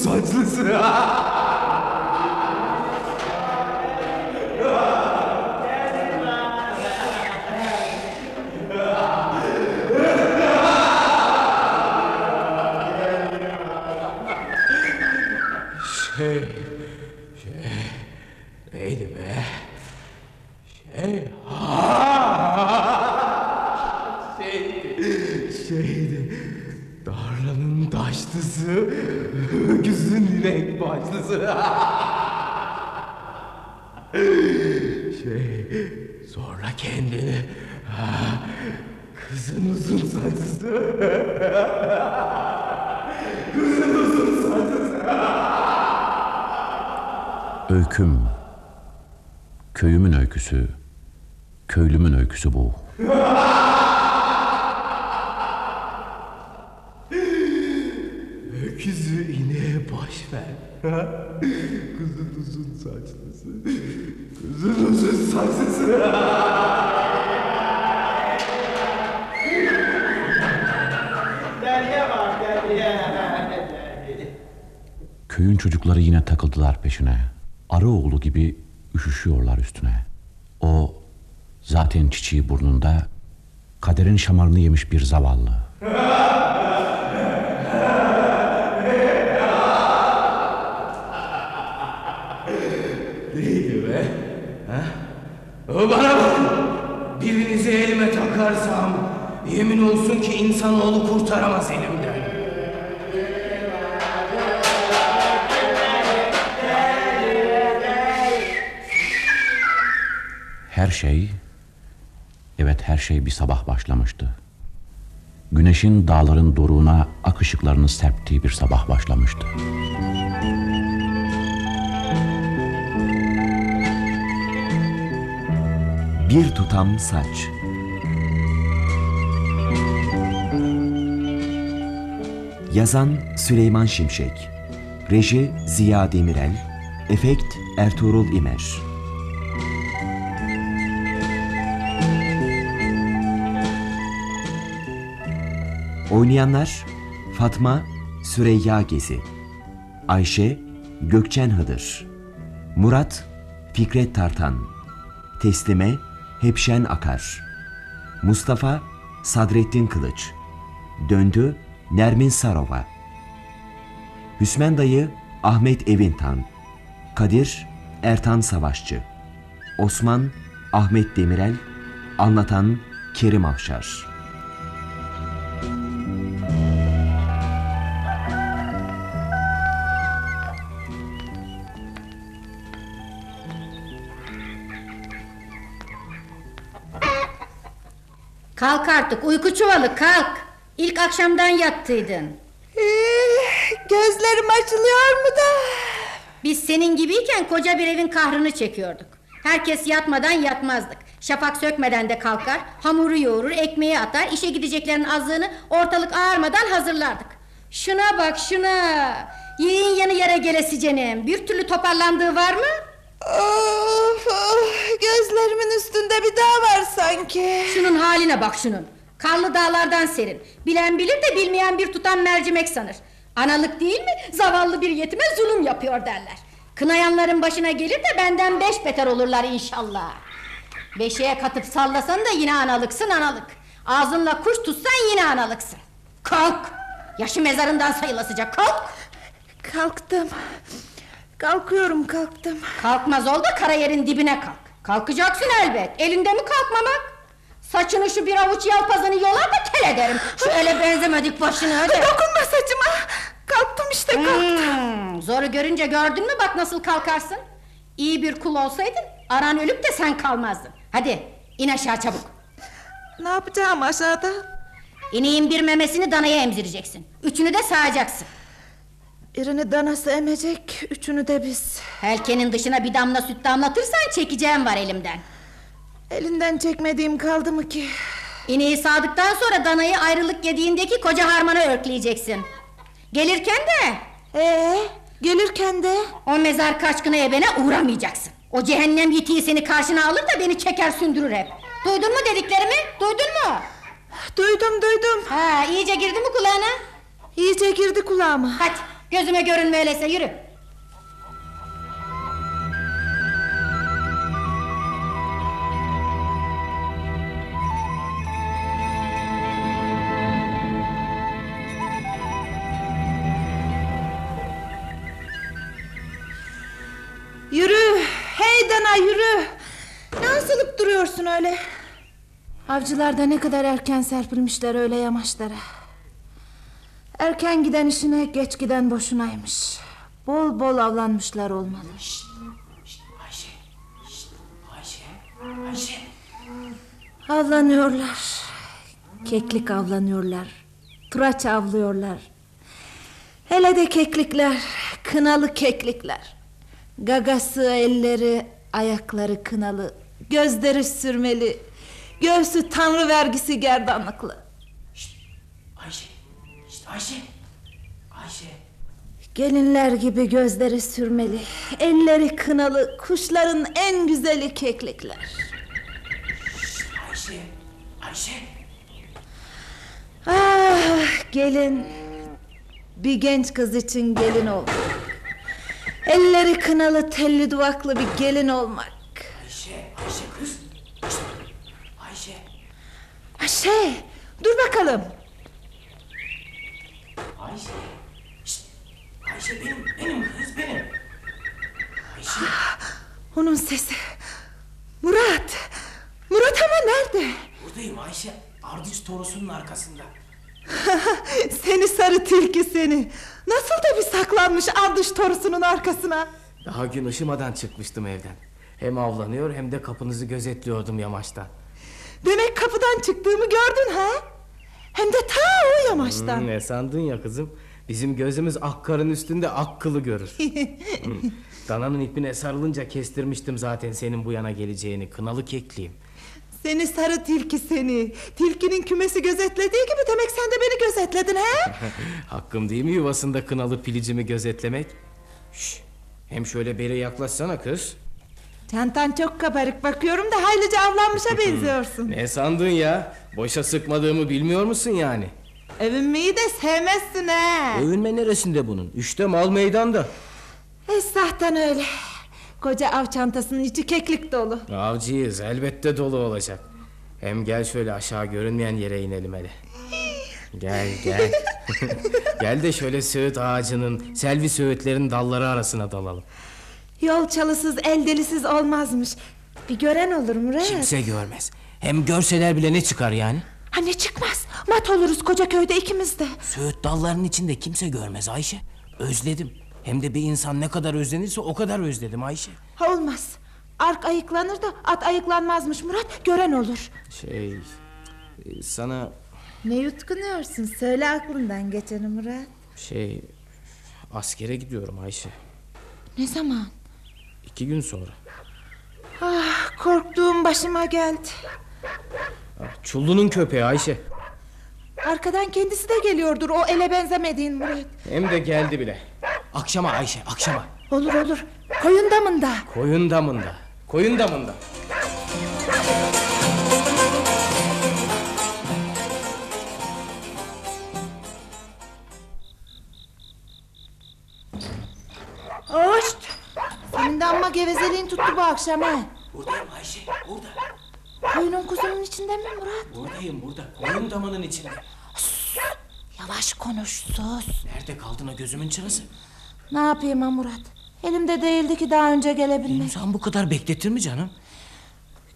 uzun saçlısı. Şey, şey, neydi be? Şey, ha, şeydi, şeydi. Darlanın taşlısı, öküzün inek başlısı. Şey, sonra kendini, ha, kızın uzun saçlısı. Kızın uzun saçlısı. Öyküm. Köyümün öyküsü. Köylümün öyküsü bu. Öküzü ineğe boş ver. Ha? Kızın uzun saçlısı. Kızın uzun saçlısı. Köyün çocukları yine takıldılar peşine. Arıoğlu gibi üşüşüyorlar üstüne. O zaten çiçeği burnunda kaderin şamarını yemiş bir zavallı. Neydi be? Ha? Bana bak. Birinizi elime takarsam yemin olsun ki insanoğlu kurtaramaz elimden. Her şey, evet her şey bir sabah başlamıştı. Güneşin dağların doruğuna ak ışıklarını serptiği bir sabah başlamıştı. Bir tutam saç. Yazan Süleyman Şimşek. Reji Ziya Demirel. Efekt Ertuğrul İmer. Oynayanlar Fatma Süreyya Gezi Ayşe Gökçen Hıdır Murat Fikret Tartan Teslime Hepşen Akar Mustafa Sadrettin Kılıç Döndü Nermin Sarova Hüsmen Dayı Ahmet Evintan Kadir Ertan Savaşçı Osman Ahmet Demirel Anlatan Kerim Afşar Kalk artık uyku çuvalı kalk. İlk akşamdan yattıydın. Eh, Gözlerim açılıyor mu da? Biz senin gibiyken koca bir evin kahrını çekiyorduk. Herkes yatmadan yatmazdık. Şafak sökmeden de kalkar, hamuru yoğurur, ekmeği atar, işe gideceklerin azlığını ortalık ağarmadan hazırlardık. Şuna bak şuna. Yiğin yanı yere gelesi canım. Bir türlü toparlandığı var mı? Of, of, gözlerimin üstünde bir dağ var sanki. Şunun haline bak şunun. Karlı dağlardan serin. Bilen bilir de bilmeyen bir tutan mercimek sanır. Analık değil mi? Zavallı bir yetime zulüm yapıyor derler. Kınayanların başına gelir de benden beş beter olurlar inşallah. Beşiğe katıp sallasan da yine analıksın analık. Ağzınla kuş tutsan yine analıksın. Kalk. Yaşı mezarından sayılasıca kalk. Kalktım. Kalkıyorum kalktım. Kalkmaz ol da kara yerin dibine kalk. Kalkacaksın elbet. Elinde mi kalkmamak? Saçını şu bir avuç yalpazını yolar da tel ederim. Şöyle benzemedik başını hadi. Dokunma saçıma. Kalktım işte kalktım. Hmm, zoru görünce gördün mü bak nasıl kalkarsın. İyi bir kul olsaydın anan ölüp de sen kalmazdın. Hadi in aşağı çabuk. Ne yapacağım aşağıda? İneğin bir memesini danaya emzireceksin. Üçünü de sağacaksın. Birini danası emecek, üçünü de biz. Helkenin dışına bir damla süt damlatırsan çekeceğim var elimden. Elinden çekmediğim kaldı mı ki? İneği sağdıktan sonra danayı ayrılık yediğindeki koca harmana örkleyeceksin. Gelirken de Ee, gelirken de o mezar kaçkını ebene uğramayacaksın. O cehennem yitiği seni karşına alır da beni çeker sündürür hep. Duydun mu dediklerimi? Duydun mu? Duydum duydum. Ha, iyice girdi mi kulağına? İyice girdi kulağıma. Hadi gözüme görünme öyleyse yürü. Yürü. Hey dana yürü. Ne asılıp duruyorsun öyle? Avcılar da ne kadar erken serpilmişler öyle yamaçlara. Erken giden işine geç giden boşunaymış. Bol bol avlanmışlar olmalı. Ayşe. Ayşe. Ayşe. Avlanıyorlar. Keklik avlanıyorlar. Turaç avlıyorlar. Hele de keklikler. Kınalı keklikler. Gagası, elleri, ayakları kınalı. Gözleri sürmeli. Göğsü tanrı vergisi gerdanlıklı. Ayşe. Ayşe. Ayşe. Gelinler gibi gözleri sürmeli. Elleri kınalı. Kuşların en güzeli keklikler. Ayşe. Ayşe. Ah gelin Bir genç kız için gelin olmak Elleri kınalı telli duvaklı bir gelin olmak Ayşe. Ayşe kız. Ayşe. Şey dur bakalım Ayşe. Şşt! Ayşe benim, benim kız benim. Ayşe. Onun sesi Murat Murat ama nerede Buradayım Ayşe. Ardıç torusunun arkasında. Seni sarı tilki seni Nasıl da bir saklanmış ardış torusunun arkasına Daha gün ışımadan çıkmıştım evden. Hem avlanıyor hem de kapınızı gözetliyordum yamaçtan. Demek kapıdan çıktığımı gördün ha Hem de ta o yamaçtan Hmm, ne sandın ya kızım? Bizim gözümüz ak karın üstünde ak kılı görür. Hmm, Dananın ipine sarılınca kestirmiştim zaten senin bu yana geleceğini. Kınalı kekliyim. Seni sarı tilki seni. Tilkinin kümesi gözetlediği gibi demek sen de beni gözetledin he? Hakkım değil mi yuvasında kınalı pilicimi gözetlemek? Şş, hem şöyle beri yaklaşsana kız. Çantan çok kabarık bakıyorum da haylice avlanmışa benziyorsun. Ne sandın ya? Boşa sıkmadığımı bilmiyor musun yani? Övünmeyi de sevmezsin he. Övünme neresinde bunun? İşte mal meydanda. Esahtan öyle. Koca av çantasının içi keklik dolu. Avcıyız elbette dolu olacak. Hem gel şöyle aşağı görünmeyen yere inelim hele. Gel gel. gel de şöyle söğüt ağacının, selvi söğütlerin dalları arasına dalalım. Yol çalısız el delisiz olmazmış. Bir gören olur Murat. Kimse görmez. Hem görseler bile ne çıkar yani? Ha ne çıkmaz. Mat oluruz koca köyde ikimiz de. Söğüt dallarının içinde kimse görmez Ayşe. Özledim. Hem de bir insan ne kadar özlenirse o kadar özledim Ayşe. Ha olmaz. Ark ayıklanır da at ayıklanmazmış Murat. Gören olur. Şey... e, Sana Ne yutkunuyorsun? Söyle aklından geçeni Murat. şey... Askere gidiyorum Ayşe. Ne zaman? İki gün sonra. Ah korktuğum başıma geldi. Ah, Çullunun köpeği Ayşe. Arkadan kendisi de geliyordur o ele benzemediğin Murat. Hem de geldi bile. Akşama Ayşe akşama. Olur olur. Koyun damında. Koyun damında. Koyun damında. Hoşt. Senin de amma gevezeliğin tuttu bu akşam ha. Buradayım Ayşe burada. Koyunun kuzunun içinde mi Murat? Buradayım burada. Koyun damının içinde. Yavaş konuş sus. Nerede kaldın o gözümün çırası? Ne yapayım ha Murat? Elimde değildi ki daha önce gelebilmek. İnsan bu kadar bekletir mi canım?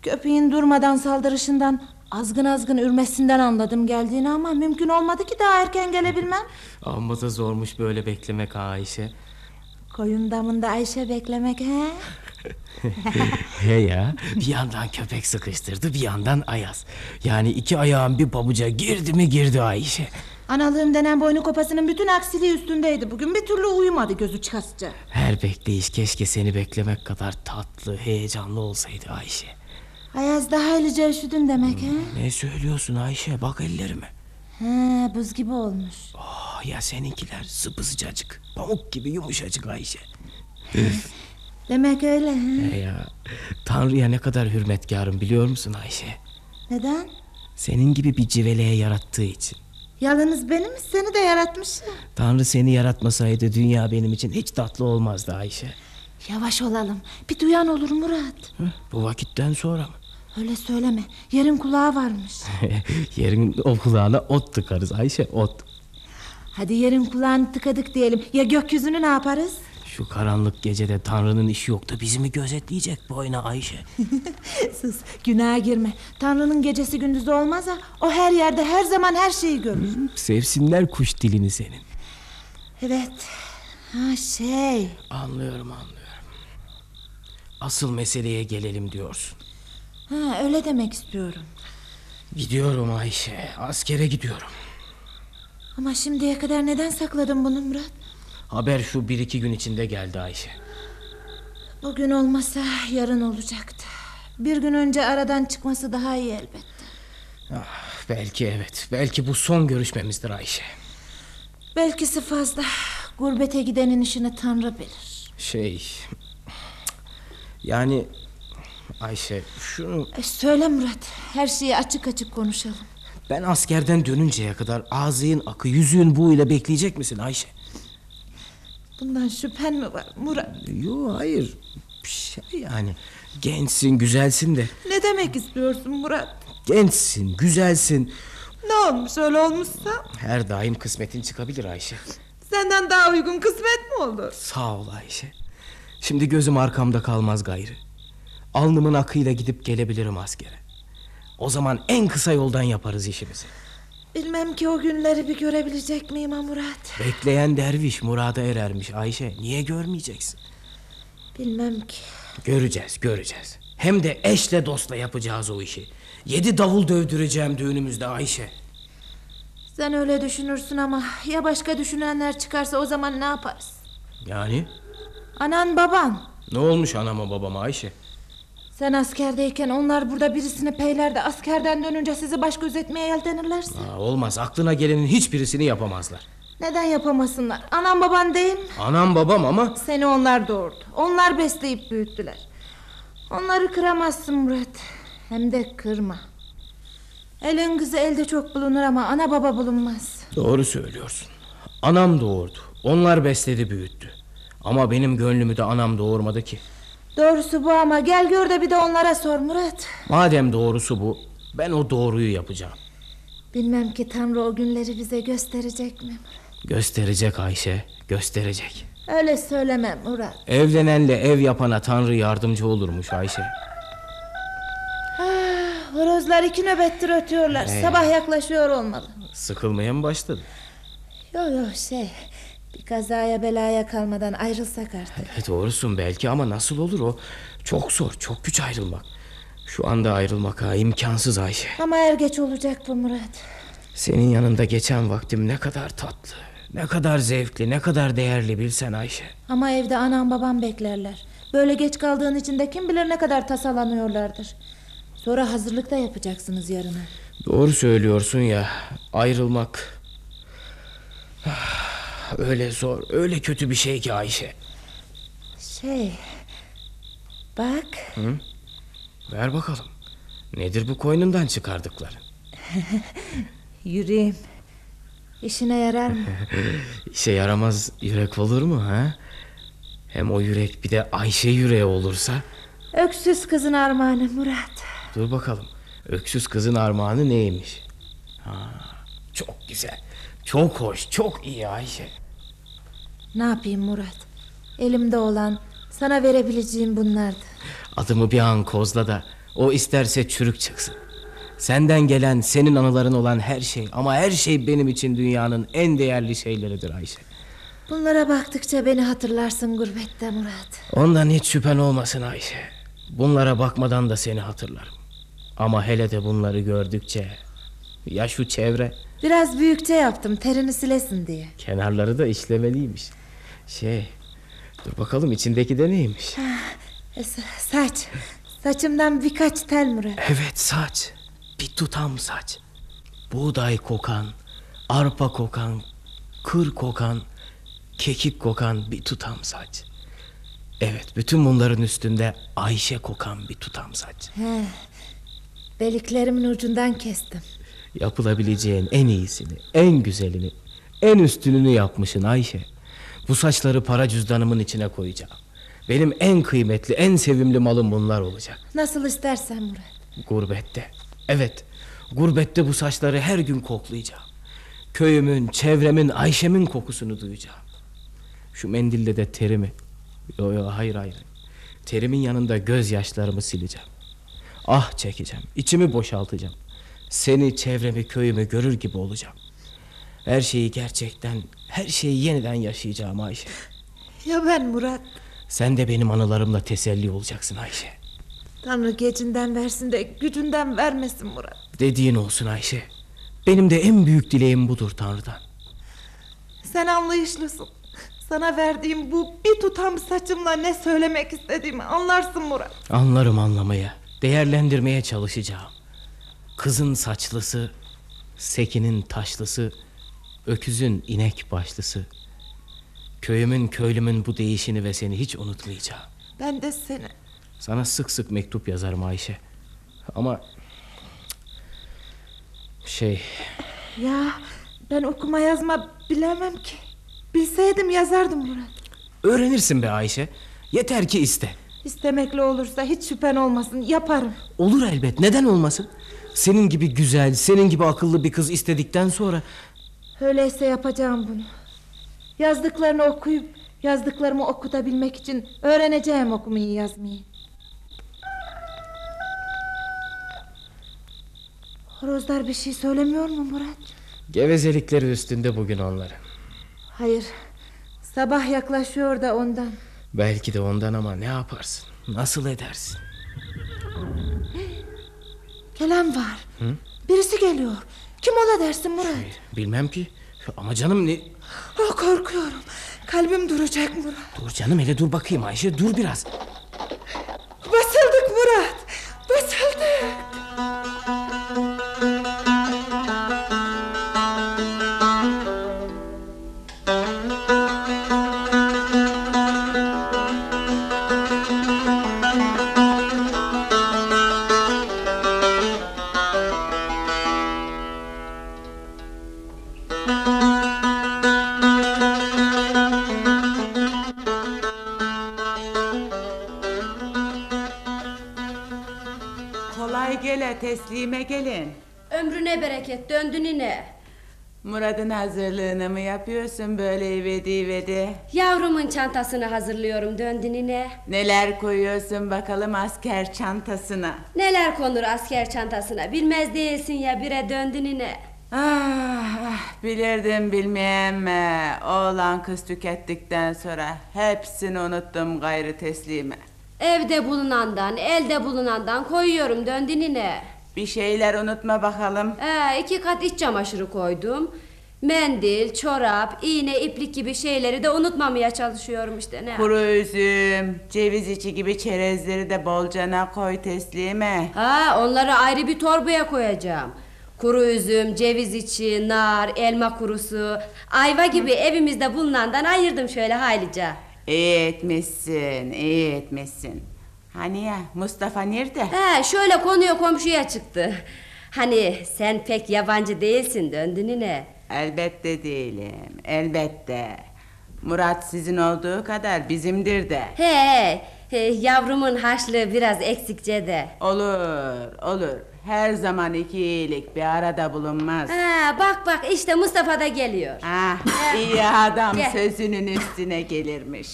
Köpeğin durmadan saldırışından azgın azgın ürmesinden anladım geldiğini ama mümkün olmadı ki daha erken gelebilmem. Amma da zormuş böyle beklemek ha Ayşe. Koyun damında Ayşe beklemek he? He ya. Bir yandan köpek sıkıştırdı bir yandan Ayaz. Yani iki ayağın bir pabuca girdi mi girdi Ayşe. Analığım denen boynu kopasının bütün aksiliği üstündeydi bugün. Bir türlü uyumadı gözü çıkasıca. Her bekleyiş keşke seni beklemek kadar tatlı, heyecanlı olsaydı Ayşe. Ayaz daha haylice üşüdün demek he? Ne söylüyorsun Ayşe? Bak ellerime. He buz gibi olmuş. Oh, ya seninkiler sıpısıcacık. Pamuk gibi yumuşacık Ayşe. Demek öyle he? Ya. Tanrı'ya ne kadar hürmetkarım biliyor musun Ayşe? Neden? Senin gibi bir civeleye yarattığı için. Yalnız beni mi seni de yaratmış ya. Tanrı seni yaratmasaydı dünya benim için hiç tatlı olmazdı Ayşe. Yavaş olalım. Bir duyan olur Murat. Hı, Bu vakitten sonra mı? Öyle söyleme. Yerin kulağı varmış. Yerin o kulağına ot tıkarız Ayşe ot. Hadi yerin kulağını tıkadık diyelim. Ya gökyüzünü ne yaparız? Şu karanlık gecede Tanrı'nın işi yoktu bizi mi gözetleyecek boyuna Ayşe? Sus günaha girme. Tanrı'nın gecesi gündüzü olmaz ha. O her yerde her zaman her şeyi görür. Sevsinler kuş dilini senin. Evet. Ha şey. Anlıyorum anlıyorum. Asıl meseleye gelelim diyorsun. Ha öyle demek istiyorum. Gidiyorum Ayşe askere gidiyorum. Ama şimdiye kadar neden sakladın bunu Murat? Haber şu bir iki gün içinde geldi Ayşe. Bugün olmasa yarın olacaktı. Bir gün önce aradan çıkması daha iyi elbette. Ah, belki evet belki bu son görüşmemizdir Ayşe. Belkisi fazla. Gurbete gidenin işini Tanrı bilir. Şey... Yani... Ayşe şunu E, söyle Murat. Her şeyi açık açık konuşalım. ben askerden dönünceye kadar ağzın akı yüzüğün bu ile bekleyecek misin Ayşe? Bundan şüphen mi var Murat? Yok hayır. Şey yani gençsin güzelsin de Ne demek istiyorsun Murat? gençsin güzelsin Ne olmuş öyle olmuşsa? her daim kısmetin çıkabilir Ayşe. Senden daha uygun kısmet mi olur? Sağ ol Ayşe. Şimdi gözüm arkamda kalmaz gayrı. Alnımın akıyla gidip gelebilirim askere. O zaman en kısa yoldan yaparız işimizi. Bilmem ki o günleri bir görebilecek miyim ha Murat? Bekleyen derviş murada erermiş Ayşe. Niye görmeyeceksin? Bilmem ki. Göreceğiz, göreceğiz. Hem de eşle dostla yapacağız o işi. Yedi davul dövdüreceğim düğünümüzde Ayşe. Sen öyle düşünürsün ama ya başka düşünenler çıkarsa o zaman ne yaparız? Yani Anan baban. ne olmuş anama babama Ayşe? Sen askerdeyken onlar burada birisini peyler de askerden dönünce sizi baş gözetmeye yeltenirlerse. Aa, olmaz aklına gelenin hiçbirisini yapamazlar. Neden yapamasınlar? Anan baban değil mi? Anam babam ama Seni onlar doğurdu. Onlar besleyip büyüttüler. Onları kıramazsın Murat. Hem de kırma. Elin kızı elde çok bulunur ama ana baba bulunmaz. doğru söylüyorsun. Anam doğurdu. Onlar besledi büyüttü. Ama benim gönlümü de anam doğurmadı ki. Doğrusu bu ama gel gör de bir de onlara sor Murat. Madem doğrusu bu ben o doğruyu yapacağım. Bilmem ki Tanrı o günleri bize gösterecek mi? Gösterecek Ayşe gösterecek. Öyle söyleme Murat. Evlenenle ev yapana Tanrı yardımcı olurmuş Ayşe. Ah, horozlar iki nöbettir ötüyorlar. Ee. Sabah yaklaşıyor olmalı. Sıkılmaya mı başladı? Yok yok şey... Bir kazaya belaya kalmadan ayrılsak artık. E, doğrusun belki ama nasıl olur o? Çok zor, çok güç ayrılmak. Şu anda ayrılmak ha imkansız Ayşe. Ama er geç olacak bu Murat. Senin yanında geçen vaktim ne kadar tatlı, ne kadar zevkli, ne kadar değerli bilsen Ayşe. Ama evde anam babam beklerler. Böyle geç kaldığın için de kim bilir ne kadar tasalanıyorlardır. Sonra hazırlık da yapacaksınız yarına. Doğru söylüyorsun ya, ayrılmak... Ah, Öyle zor, öyle kötü bir şey ki Ayşe. Şey... Bak... Ver bakalım. Nedir bu koynundan çıkardıkları? Yüreğim. İşine yarar mı? İşe yaramaz yürek olur mu ha? Hem o yürek bir de Ayşe yüreği olursa... Öksüz kızın armağanı Murat. Dur bakalım. Öksüz kızın armağanı neymiş? Ha, çok güzel. Çok hoş, çok iyi Ayşe. Ne yapayım Murat? Elimde olan sana verebileceğim bunlardı. Adımı bir an kozla da o isterse çürük çıksın. Senden gelen, senin anıların olan her şey ama her şey benim için dünyanın en değerli şeyleridir Ayşe. Bunlara baktıkça beni hatırlarsın gurbette Murat. Ondan hiç şüphen olmasın Ayşe. Bunlara bakmadan da seni hatırlarım. Ama hele de bunları gördükçe ya şu çevre Biraz büyükçe yaptım terini silesin diye. kenarları da işlemeliymiş. Şey dur bakalım içindeki de neymiş? E, sa- saç. Saçımdan birkaç tel Murat. Evet saç. Bir tutam saç. Buğday kokan, arpa kokan, kır kokan, kekik kokan bir tutam saç. Evet bütün bunların üstünde Ayşe kokan bir tutam saç. He. Beliklerimin ucundan kestim. Yapılabileceğin en iyisini, en güzelini, en üstününü yapmışsın Ayşe. Bu saçları para cüzdanımın içine koyacağım. Benim en kıymetli, en sevimli malım bunlar olacak. Nasıl istersen Murat. Gurbette. Evet, gurbette bu saçları her gün koklayacağım. Köyümün, çevremin, Ayşe'min kokusunu duyacağım. Şu mendille de terimi. Yo yo hayır hayır. Terimin yanında gözyaşlarımı sileceğim. Ah çekeceğim, içimi boşaltacağım. Seni, çevremi, köyümü görür gibi olacağım. Her şeyi gerçekten, her şeyi yeniden yaşayacağım Ayşe. Ya ben Murat? Sen de benim anılarımla teselli olacaksın Ayşe. Tanrı gecinden versin de gücünden vermesin Murat. Dediğin olsun Ayşe. Benim de en büyük dileğim budur Tanrı'dan. Sen anlayışlısın. Sana verdiğim bu bir tutam saçımla ne söylemek istediğimi anlarsın Murat. Anlarım anlamaya, değerlendirmeye çalışacağım. Kızın saçlısı, sekinin taşlısı, öküzün inek başlısı. Köyümün köylümün bu değişini ve seni hiç unutmayacağım. Ben de seni. Sana sık sık mektup yazarım Ayşe. Ama şey Ya ben okuma yazma bilemem ki. Bilseydim yazardım Murat. öğrenirsin be Ayşe. Yeter ki iste. İstemekle olursa hiç şüphen olmasın yaparım. Olur elbet. Neden olmasın? Senin gibi güzel, senin gibi akıllı bir kız istedikten sonra Öyleyse yapacağım bunu. Yazdıklarını okuyup yazdıklarımı okutabilmek için öğreneceğim okumayı yazmayı. Horozlar bir şey söylemiyor mu Murat? gevezelikleri üstünde bugün onların. Hayır. Sabah yaklaşıyor da ondan. Belki de ondan ama ne yaparsın? Nasıl edersin? Gelen var. Birisi geliyor. Kim ola dersin Murat? Bilmem ki. Ama canım ne... Oh, korkuyorum. Kalbim duracak Murat. Dur canım hele dur bakayım Ayşe dur biraz. Basıldık Murat. Basıldık. Murad'ın hazırlığını mı yapıyorsun böyle ivedi ivedi? Yavrumun çantasını hazırlıyorum döndün yine. Neler koyuyorsun bakalım asker çantasına? Neler konur asker çantasına bilmez değilsin ya bire döndün yine. Ah, ah, bilirdim bilmeyen mi? Oğlan kız tükettikten sonra hepsini unuttum gayrı teslime. Evde bulunandan elde bulunandan koyuyorum döndün yine. Bir şeyler unutma bakalım. Ee, iki kat iç çamaşırı koydum. Mendil, çorap, iğne, iplik gibi şeyleri de unutmamaya çalışıyorum işte ne. Kuru üzüm, ceviz içi gibi çerezleri de bolcana koy teslime. Ha, onları ayrı bir torbaya koyacağım. Kuru üzüm, ceviz içi, nar, elma kurusu, ayva gibi evimizde bulunandan ayırdım şöyle haylice. İyi etmişsin, iyi etmişsin. Hani ya Mustafa nerede? He, şöyle konuya komşuya çıktı. Hani sen pek yabancı değilsin döndün yine. Elbette değilim, elbette. Murat sizin olduğu kadar bizimdir de. He, he, yavrumun harçlığı biraz eksikçe de. Olur, olur. Her zaman iki iyilik bir arada bulunmaz. Ha, bak bak işte Mustafa da geliyor. Ah, iyi adam Gel. sözünün üstüne gelirmiş.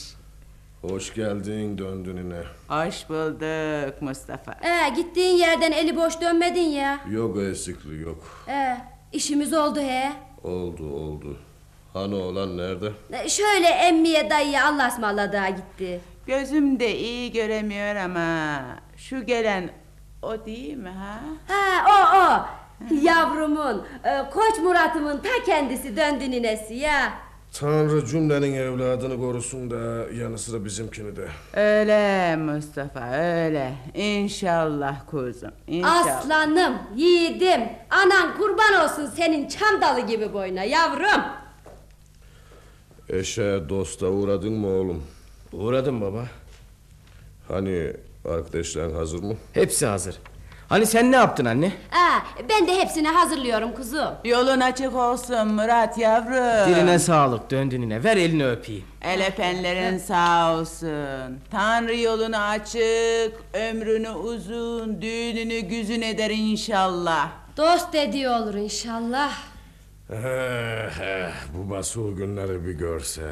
Hoş geldin döndün yine. Hoş bulduk Mustafa. Ee, gittiğin yerden eli boş dönmedin ya. Yok eksikliği yok. Ee, işimiz oldu he. Oldu oldu. Hani olan nerede? Ee, Şöyle emmiye dayıya Allah ısmarladığa gitti. Gözüm de iyi göremiyor ama şu gelen o değil mi ha? Ha o o. Yavrumun, e, koç Murat'ımın ta kendisi döndü ninesi ya. Tanrı cümlenin evladını korusun da yanı sıra bizimkini de. Öyle Mustafa öyle. İnşallah kuzum. İnşallah. Aslanım, yiğidim, anan kurban olsun senin çam dalı gibi boyuna yavrum. Eşe dosta uğradın mı oğlum? Uğradım baba. Hani arkadaşların hazır mı? Hepsi hazır. Hani sen ne yaptın anne? Aa, ben de hepsini hazırlıyorum kuzum. Yolun açık olsun Murat yavrum. Diline sağlık döndüğüne. Ver elini öpeyim. El öpenlerin sağ olsun. Tanrı yolunu açık, ömrünü uzun, düğününü güzün eder inşallah. Dost dediği olur inşallah. Eh, eh, bu basıl günleri bir görse.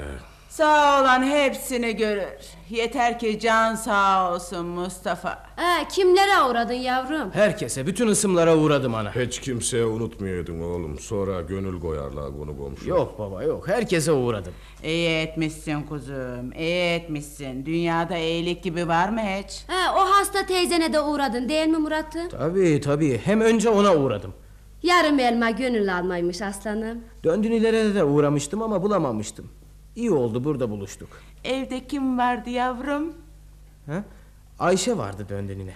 Sağ olan hepsini görür. Yeter ki can sağ olsun Mustafa. Aa, kimlere uğradın yavrum? Herkese, bütün ısımlara uğradım ana. Hiç kimseye unutmuyordun oğlum. Sonra gönül koyarlar bunu komşu. Yok baba yok, herkese uğradım. İyi etmişsin kuzum, iyi etmişsin. Dünyada iyilik gibi var mı hiç? Ha, o hasta teyzene de uğradın değil mi Murat'ım? Tabii tabii, hem önce ona uğradım. Yarım elma gönül almaymış aslanım. Döndünülere de uğramıştım ama bulamamıştım. İyi oldu burada buluştuk. Evde kim vardı yavrum? Ha? Ayşe vardı döndününe.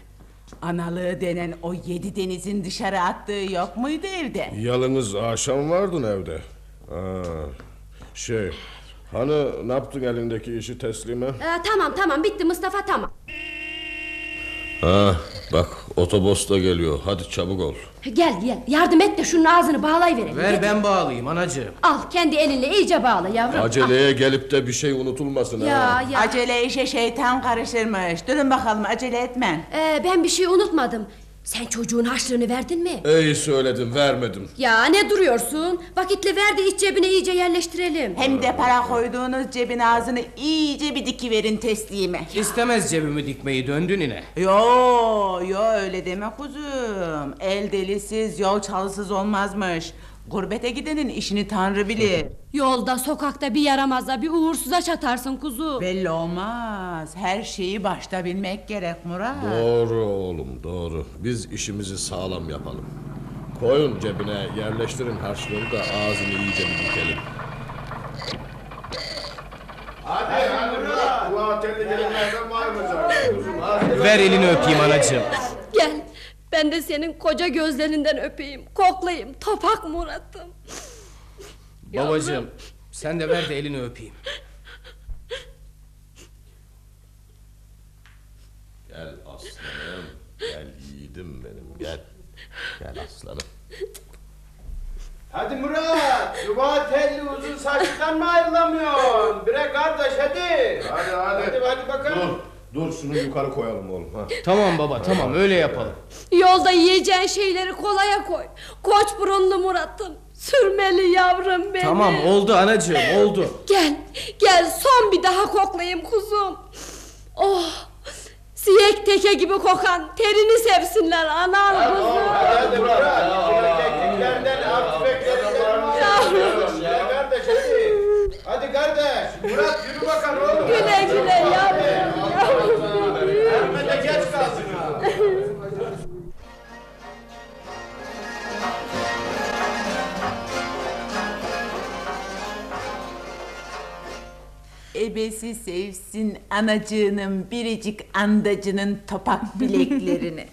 Analığı denen o yedi denizin dışarı attığı yok muydu evde? Yalnız akşam vardın evde. Ha, şey, hani ne yaptın elindeki işi teslime? Aa, tamam tamam bitti Mustafa tamam. Ha, bak otobüs geliyor. Hadi çabuk ol. Gel gel yardım et de şunun ağzını bağlayıverelim. Ver ben bağlayayım anacığım. Al kendi elinle iyice bağla yavrum. Aceleye gelip de bir şey unutulmasın Ya ha. ya. Acele işe şeytan karışırmış. Durun bakalım acele etmen. Ee, ben bir şey unutmadım. Sen çocuğun harçlığını verdin mi? İyi söyledim, vermedim. Ya ne duruyorsun? Vakitle ver de iç cebine iyice yerleştirelim. Hem de para koyduğunuz cebin ağzını iyice bir dikiverin teslime. İstemez cebimi dikmeyi döndününe. Yo yo öyle deme kuzum. El delisiz yol çalısız olmazmış. Gurbete gidenin işini tanrı bilir. Yolda sokakta bir yaramaza bir uğursuza çatarsın kuzu. Belli olmaz. Her şeyi başta bilmek gerek Murat. Doğru oğlum, doğru. Biz işimizi sağlam yapalım. Koyun cebine, yerleştirin harçlığı da ağzını iyice bir dikelim. Hadi, hadi Murat. Var mı Ver elini öpeyim anacığım. Gel ben de senin koca gözlerinden öpeyim, koklayayım, topak Murat'ım. Babacığım, sen de ver de elini öpeyim. Gel aslanım, gel yiğidim benim, gel. Gel aslanım. Hadi Murat, yuva telli uzun saçlıdan mı ayrılamıyorsun? Bre kardeş hadi. Hadi hadi. Hadi hadi bakalım. Dur, dur şunu yukarı koyalım oğlum. Ha. Tamam baba, tamam öyle yapalım. Yolda yiyeceğin şeyleri kolaya koy. Koç burunlu Murat'ım. Sürmeli yavrum benim. Tamam oldu anacığım, oldu. Gel, gel son bir daha koklayayım kuzum. Oh, siyek teke gibi kokan terini sevsinler anam kuzum. Hadi Murat, mi ayrılamıyorsun? Bre kardeş hadi. Hadi kardeş, Murat yürü bakalım oğlum. Güle güle yavrum. Ebesi sevsin anacığının biricik andacının topak bileklerini.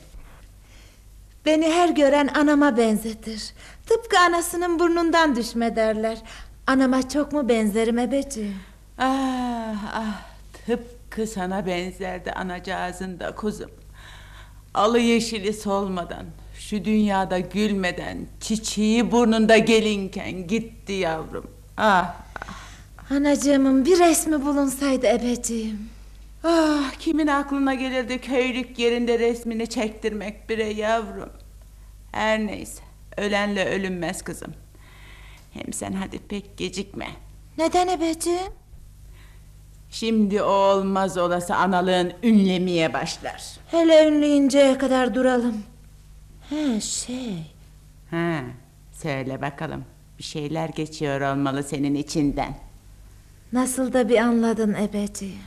Beni her gören anama benzetir. Tıpkı anasının burnundan düşme derler. Anama çok mu benzerim ebeciğim? ah ah tıpkı sana benzerdi anacığızın da kuzum. Alı yeşili solmadan, şu dünyada gülmeden, çiçeği burnunda gelinken gitti yavrum. Ah Anacığımın bir resmi bulunsaydı ebeciğim. Ah kimin aklına gelirdi köylük yerinde resmini çektirmek bire yavrum. Her neyse ölenle ölünmez kızım. Hem sen hadi pek gecikme. Neden ebeciğim? Şimdi o olmaz olası analığın ünlemeye başlar. Hele ünlüyünceye kadar duralım. He şey. Ha, söyle bakalım. Bir şeyler geçiyor olmalı senin içinden. Nasıl da bir anladın ebeciğim.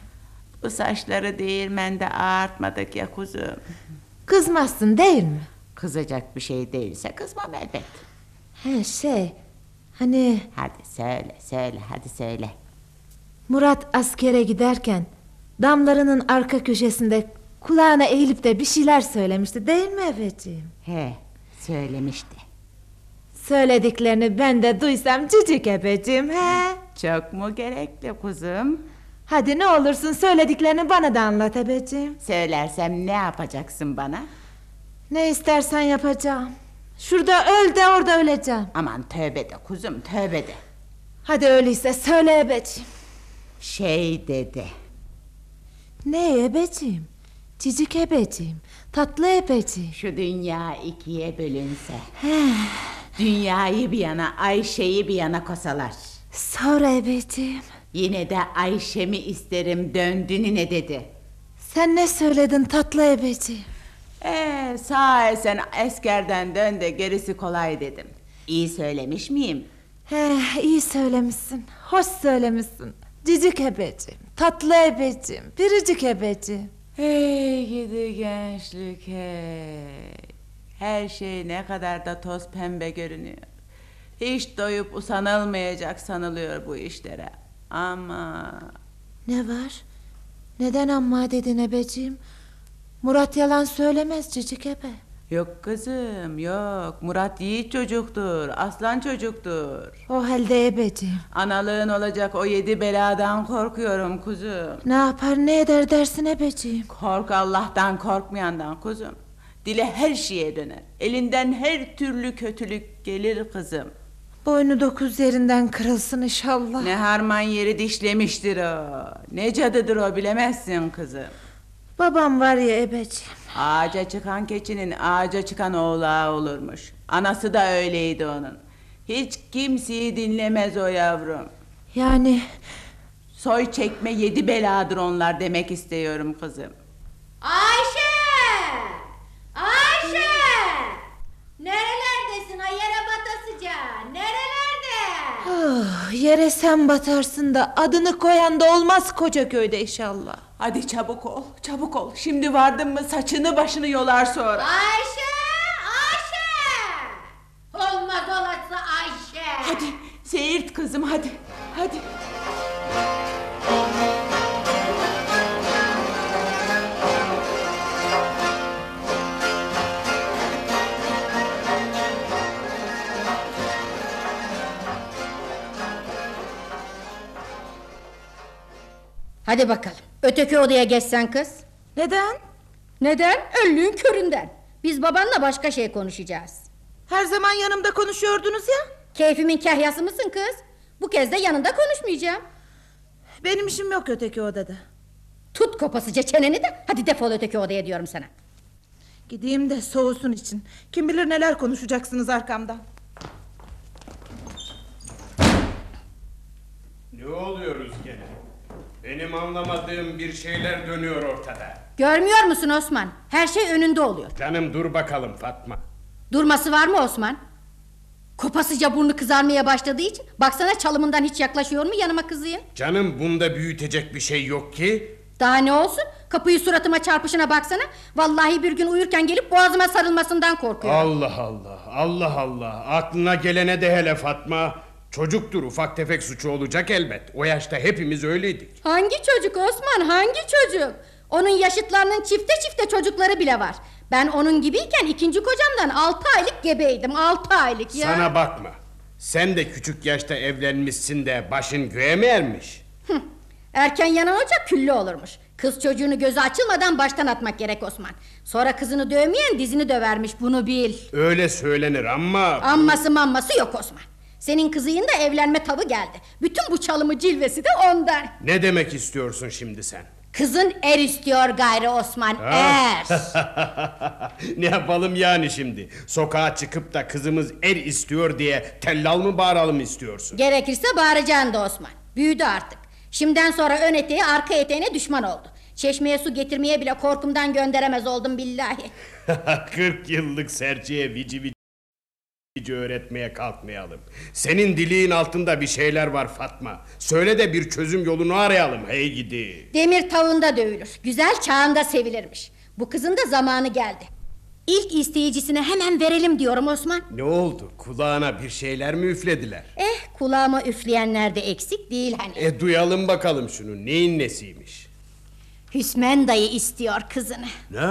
Bu saçları değirmende ağartmadık ya kuzum. Kızmazsın değil mi? Kızacak bir şey değilse kızmam elbet. He şey. Hani Hadi söyle söyle hadi söyle. Murat askere giderken damlarının arka köşesinde kulağına eğilip de bir şeyler söylemişti değil mi ebeciğim? He söylemişti. Söylediklerini ben de duysam cicik ebeciğim he. Çok mu gerekli kuzum? Hadi ne olursun söylediklerini bana da anlat ebeciğim. Söylersem ne yapacaksın bana? Ne istersen yapacağım. Şurada öl de orada öleceğim. Aman tövbe de kuzum tövbe de. Hadi öyleyse söyle ebeciğim. Şey dedi. Ne ebeciğim? Cicik ebeciğim. Tatlı ebeciğim. Şu dünya ikiye bölünse. Dünyayı bir yana Ayşe'yi bir yana kosalar. Sonra ebeciğim. Yine de Ayşe'mi isterim döndüğünü ne dedi. Sen ne söyledin tatlı ebeciğim? Ee, sağ sen eskerden dön de gerisi kolay dedim. İyi söylemiş miyim? He, iyi söylemişsin. Hoş söylemişsin. Cicik ebeciğim. Tatlı ebeciğim. Biricik ebeciğim. Hey gidi gençlik hey. Her şey ne kadar da toz pembe görünüyor. Hiç doyup usanılmayacak sanılıyor bu işlere. Ama Ne var? Neden amma dedin ebeciğim? Murat yalan söylemez cicik ebe. yok kızım yok. Murat yiğit çocuktur. Aslan çocuktur. O halde ebeciğim. Analığın olacak o yedi beladan korkuyorum kuzum. Ne yapar ne eder dersin ebeciğim. Kork Allah'tan korkmayandan kuzum. Dile her şeye döner. Elinden her türlü kötülük gelir kızım. Boynu dokuz yerinden kırılsın inşallah. Ne harman yeri dişlemiştir o. Ne cadıdır o bilemezsin kızım. Babam var ya ebeciğim. Ağaca çıkan keçinin ağaca çıkan oğlağı olurmuş. Anası da öyleydi onun. Hiç kimseyi dinlemez o yavrum. Yani Soy çekme yedi beladır onlar demek istiyorum kızım. Ayşe! Ayşe! Batasıca? Nerelerde? ah, yere sen batarsın da adını koyan da olmaz koca köyde inşallah. Hadi çabuk ol, çabuk ol. Şimdi vardın mı saçını başını yolar sonra. Ayşe! Ayşe! Olmaz olası Ayşe! Hadi seyirt kızım hadi. Hadi. Hadi bakalım. Öteki odaya geçsen kız. Neden? Neden? Öllüğün köründen. Biz babanla başka şey konuşacağız. Her zaman yanımda konuşuyordunuz ya. Keyfimin kahyası mısın kız? Bu kez de yanında konuşmayacağım. Benim işim yok öteki odada. Tut kopasıca çeneni de hadi defol öteki odaya diyorum sana. Gideyim de soğusun için. Kim bilir neler konuşacaksınız arkamdan. Ne oluyoruz gene? Benim anlamadığım bir şeyler dönüyor ortada. Görmüyor musun Osman? Her şey önünde oluyor. Canım dur bakalım Fatma. Durması var mı Osman? Kopasıca burnu kızarmaya başladığı için baksana çalımından hiç yaklaşıyor mu yanıma kızıyın? Canım bunda büyütecek bir şey yok ki. Daha ne olsun? Kapıyı suratıma çarpışına baksana. Vallahi bir gün uyurken gelip boğazıma sarılmasından korkuyorum. Allah Allah, Allah Allah. Aklına gelene de hele Fatma. Çocuktur ufak tefek suçu olacak elbet. O yaşta hepimiz öyleydik. Hangi çocuk Osman hangi çocuk? Onun yaşıtlarının çifte çifte çocukları bile var. Ben onun gibiyken ikinci kocamdan altı aylık gebeydim altı aylık ya. Sana bakma. Sen de küçük yaşta evlenmişsin de başın göğe mi ermiş? Erken yanan ocak küllü olurmuş. Kız çocuğunu gözü açılmadan baştan atmak gerek Osman. Sonra kızını dövmeyen dizini dövermiş bunu bil. Öyle söylenir ama... Amması mamması yok Osman. Senin kızıyın da evlenme tavı geldi. Bütün bu çalımı cilvesi de ondan. Ne demek istiyorsun şimdi sen? Kızın er istiyor gayrı Osman er. ne yapalım yani şimdi? Sokağa çıkıp da kızımız er istiyor diye tellal mı bağıralım istiyorsun? Gerekirse bağıracaksın da Osman. Büyüdü artık. Şimdiden sonra ön eteği arka eteğine düşman oldu. Çeşmeye su getirmeye bile korkumdan gönderemez oldum billahi. 40 yıllık serçeye vici vici öğretmeye kalkmayalım. Senin diliğin altında bir şeyler var Fatma. Söyle de bir çözüm yolunu arayalım hey gidi. Demir tavında dövülür. Güzel çağında sevilirmiş. Bu kızın da zamanı geldi. İlk isteyicisine hemen verelim diyorum Osman. Ne oldu? Kulağına bir şeyler mi üflediler? Eh kulağıma üfleyenler de eksik değil hani. E duyalım bakalım şunu. Neyin nesiymiş? Hüsmen dayı istiyor kızını. Ne?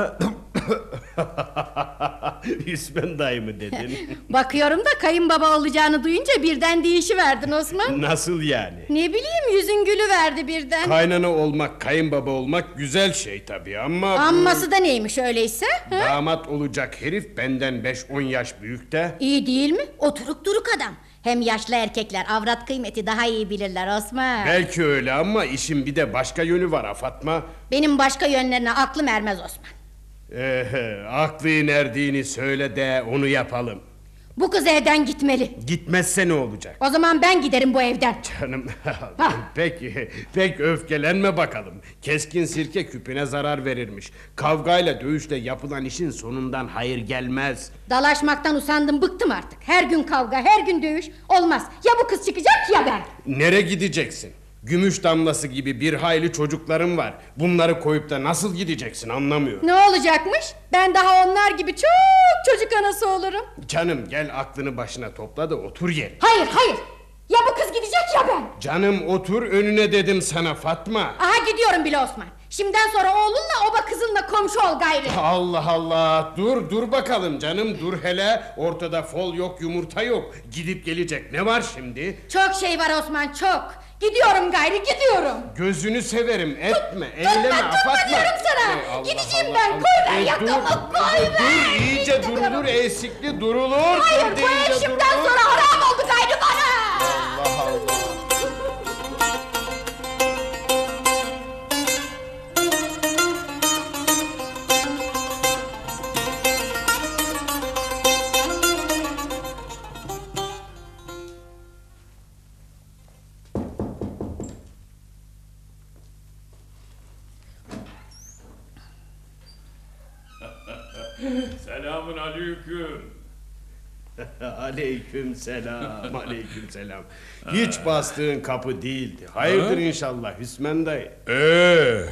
Hüsmen dayı mı dedin? Bakıyorum da kayınbaba olacağını duyunca birden değişiverdin Osman. Nasıl yani? Ne bileyim yüzün gülü verdi birden. Kaynana olmak, kayınbaba olmak güzel şey tabii ama... Amması da neymiş öyleyse? Ha? Damat olacak herif benden 5-10 yaş büyük de. İyi değil mi? Oturuk duruk adam. Hem yaşlı erkekler avrat kıymeti daha iyi bilirler Osman. Belki öyle ama işin bir de başka yönü var Fatma. Benim başka yönlerine aklım ermez Osman. Ee, aklın erdiğini söyle de onu yapalım. Bu kız evden gitmeli. Gitmezse ne olacak? O zaman ben giderim bu evden. Canım peki pek öfkelenme bakalım. Keskin sirke küpüne zarar verirmiş. Kavgayla dövüşle yapılan işin sonundan hayır gelmez. Dalaşmaktan usandım bıktım artık. Her gün kavga her gün dövüş olmaz. Ya bu kız çıkacak ya ben. Nere gideceksin? Gümüş damlası gibi bir hayli çocuklarım var. Bunları koyup da nasıl gideceksin anlamıyorum. Ne olacakmış? Ben daha onlar gibi çok çocuk anası olurum. Canım gel aklını başına topla da otur ye. Hayır hayır. Ya bu kız gidecek ya ben. Canım otur önüne dedim sana Fatma. Aha gidiyorum bile Osman. Şimdiden sonra oğlunla oba kızınla komşu ol gayrı. Allah Allah dur dur bakalım canım dur hele ortada fol yok yumurta yok gidip gelecek ne var şimdi Çok şey var Osman çok. Gidiyorum gayrı gidiyorum. gözünü severim etme elleme tutma, tutma afatma diyorum sana. Ey Allah Gideceğim Allah ben, koy ver Ey, yakamı, dur, koy dur, ver. dur iyice durulur esikli durulur Hayır bu durulur. sonra haram oldu gayrı bana. Allah Allah aleyküm. Aleyküm selam aleyküm selam Hiç bastığın kapı değildi. Hayırdır inşallah Hüsmen dayı? Ee,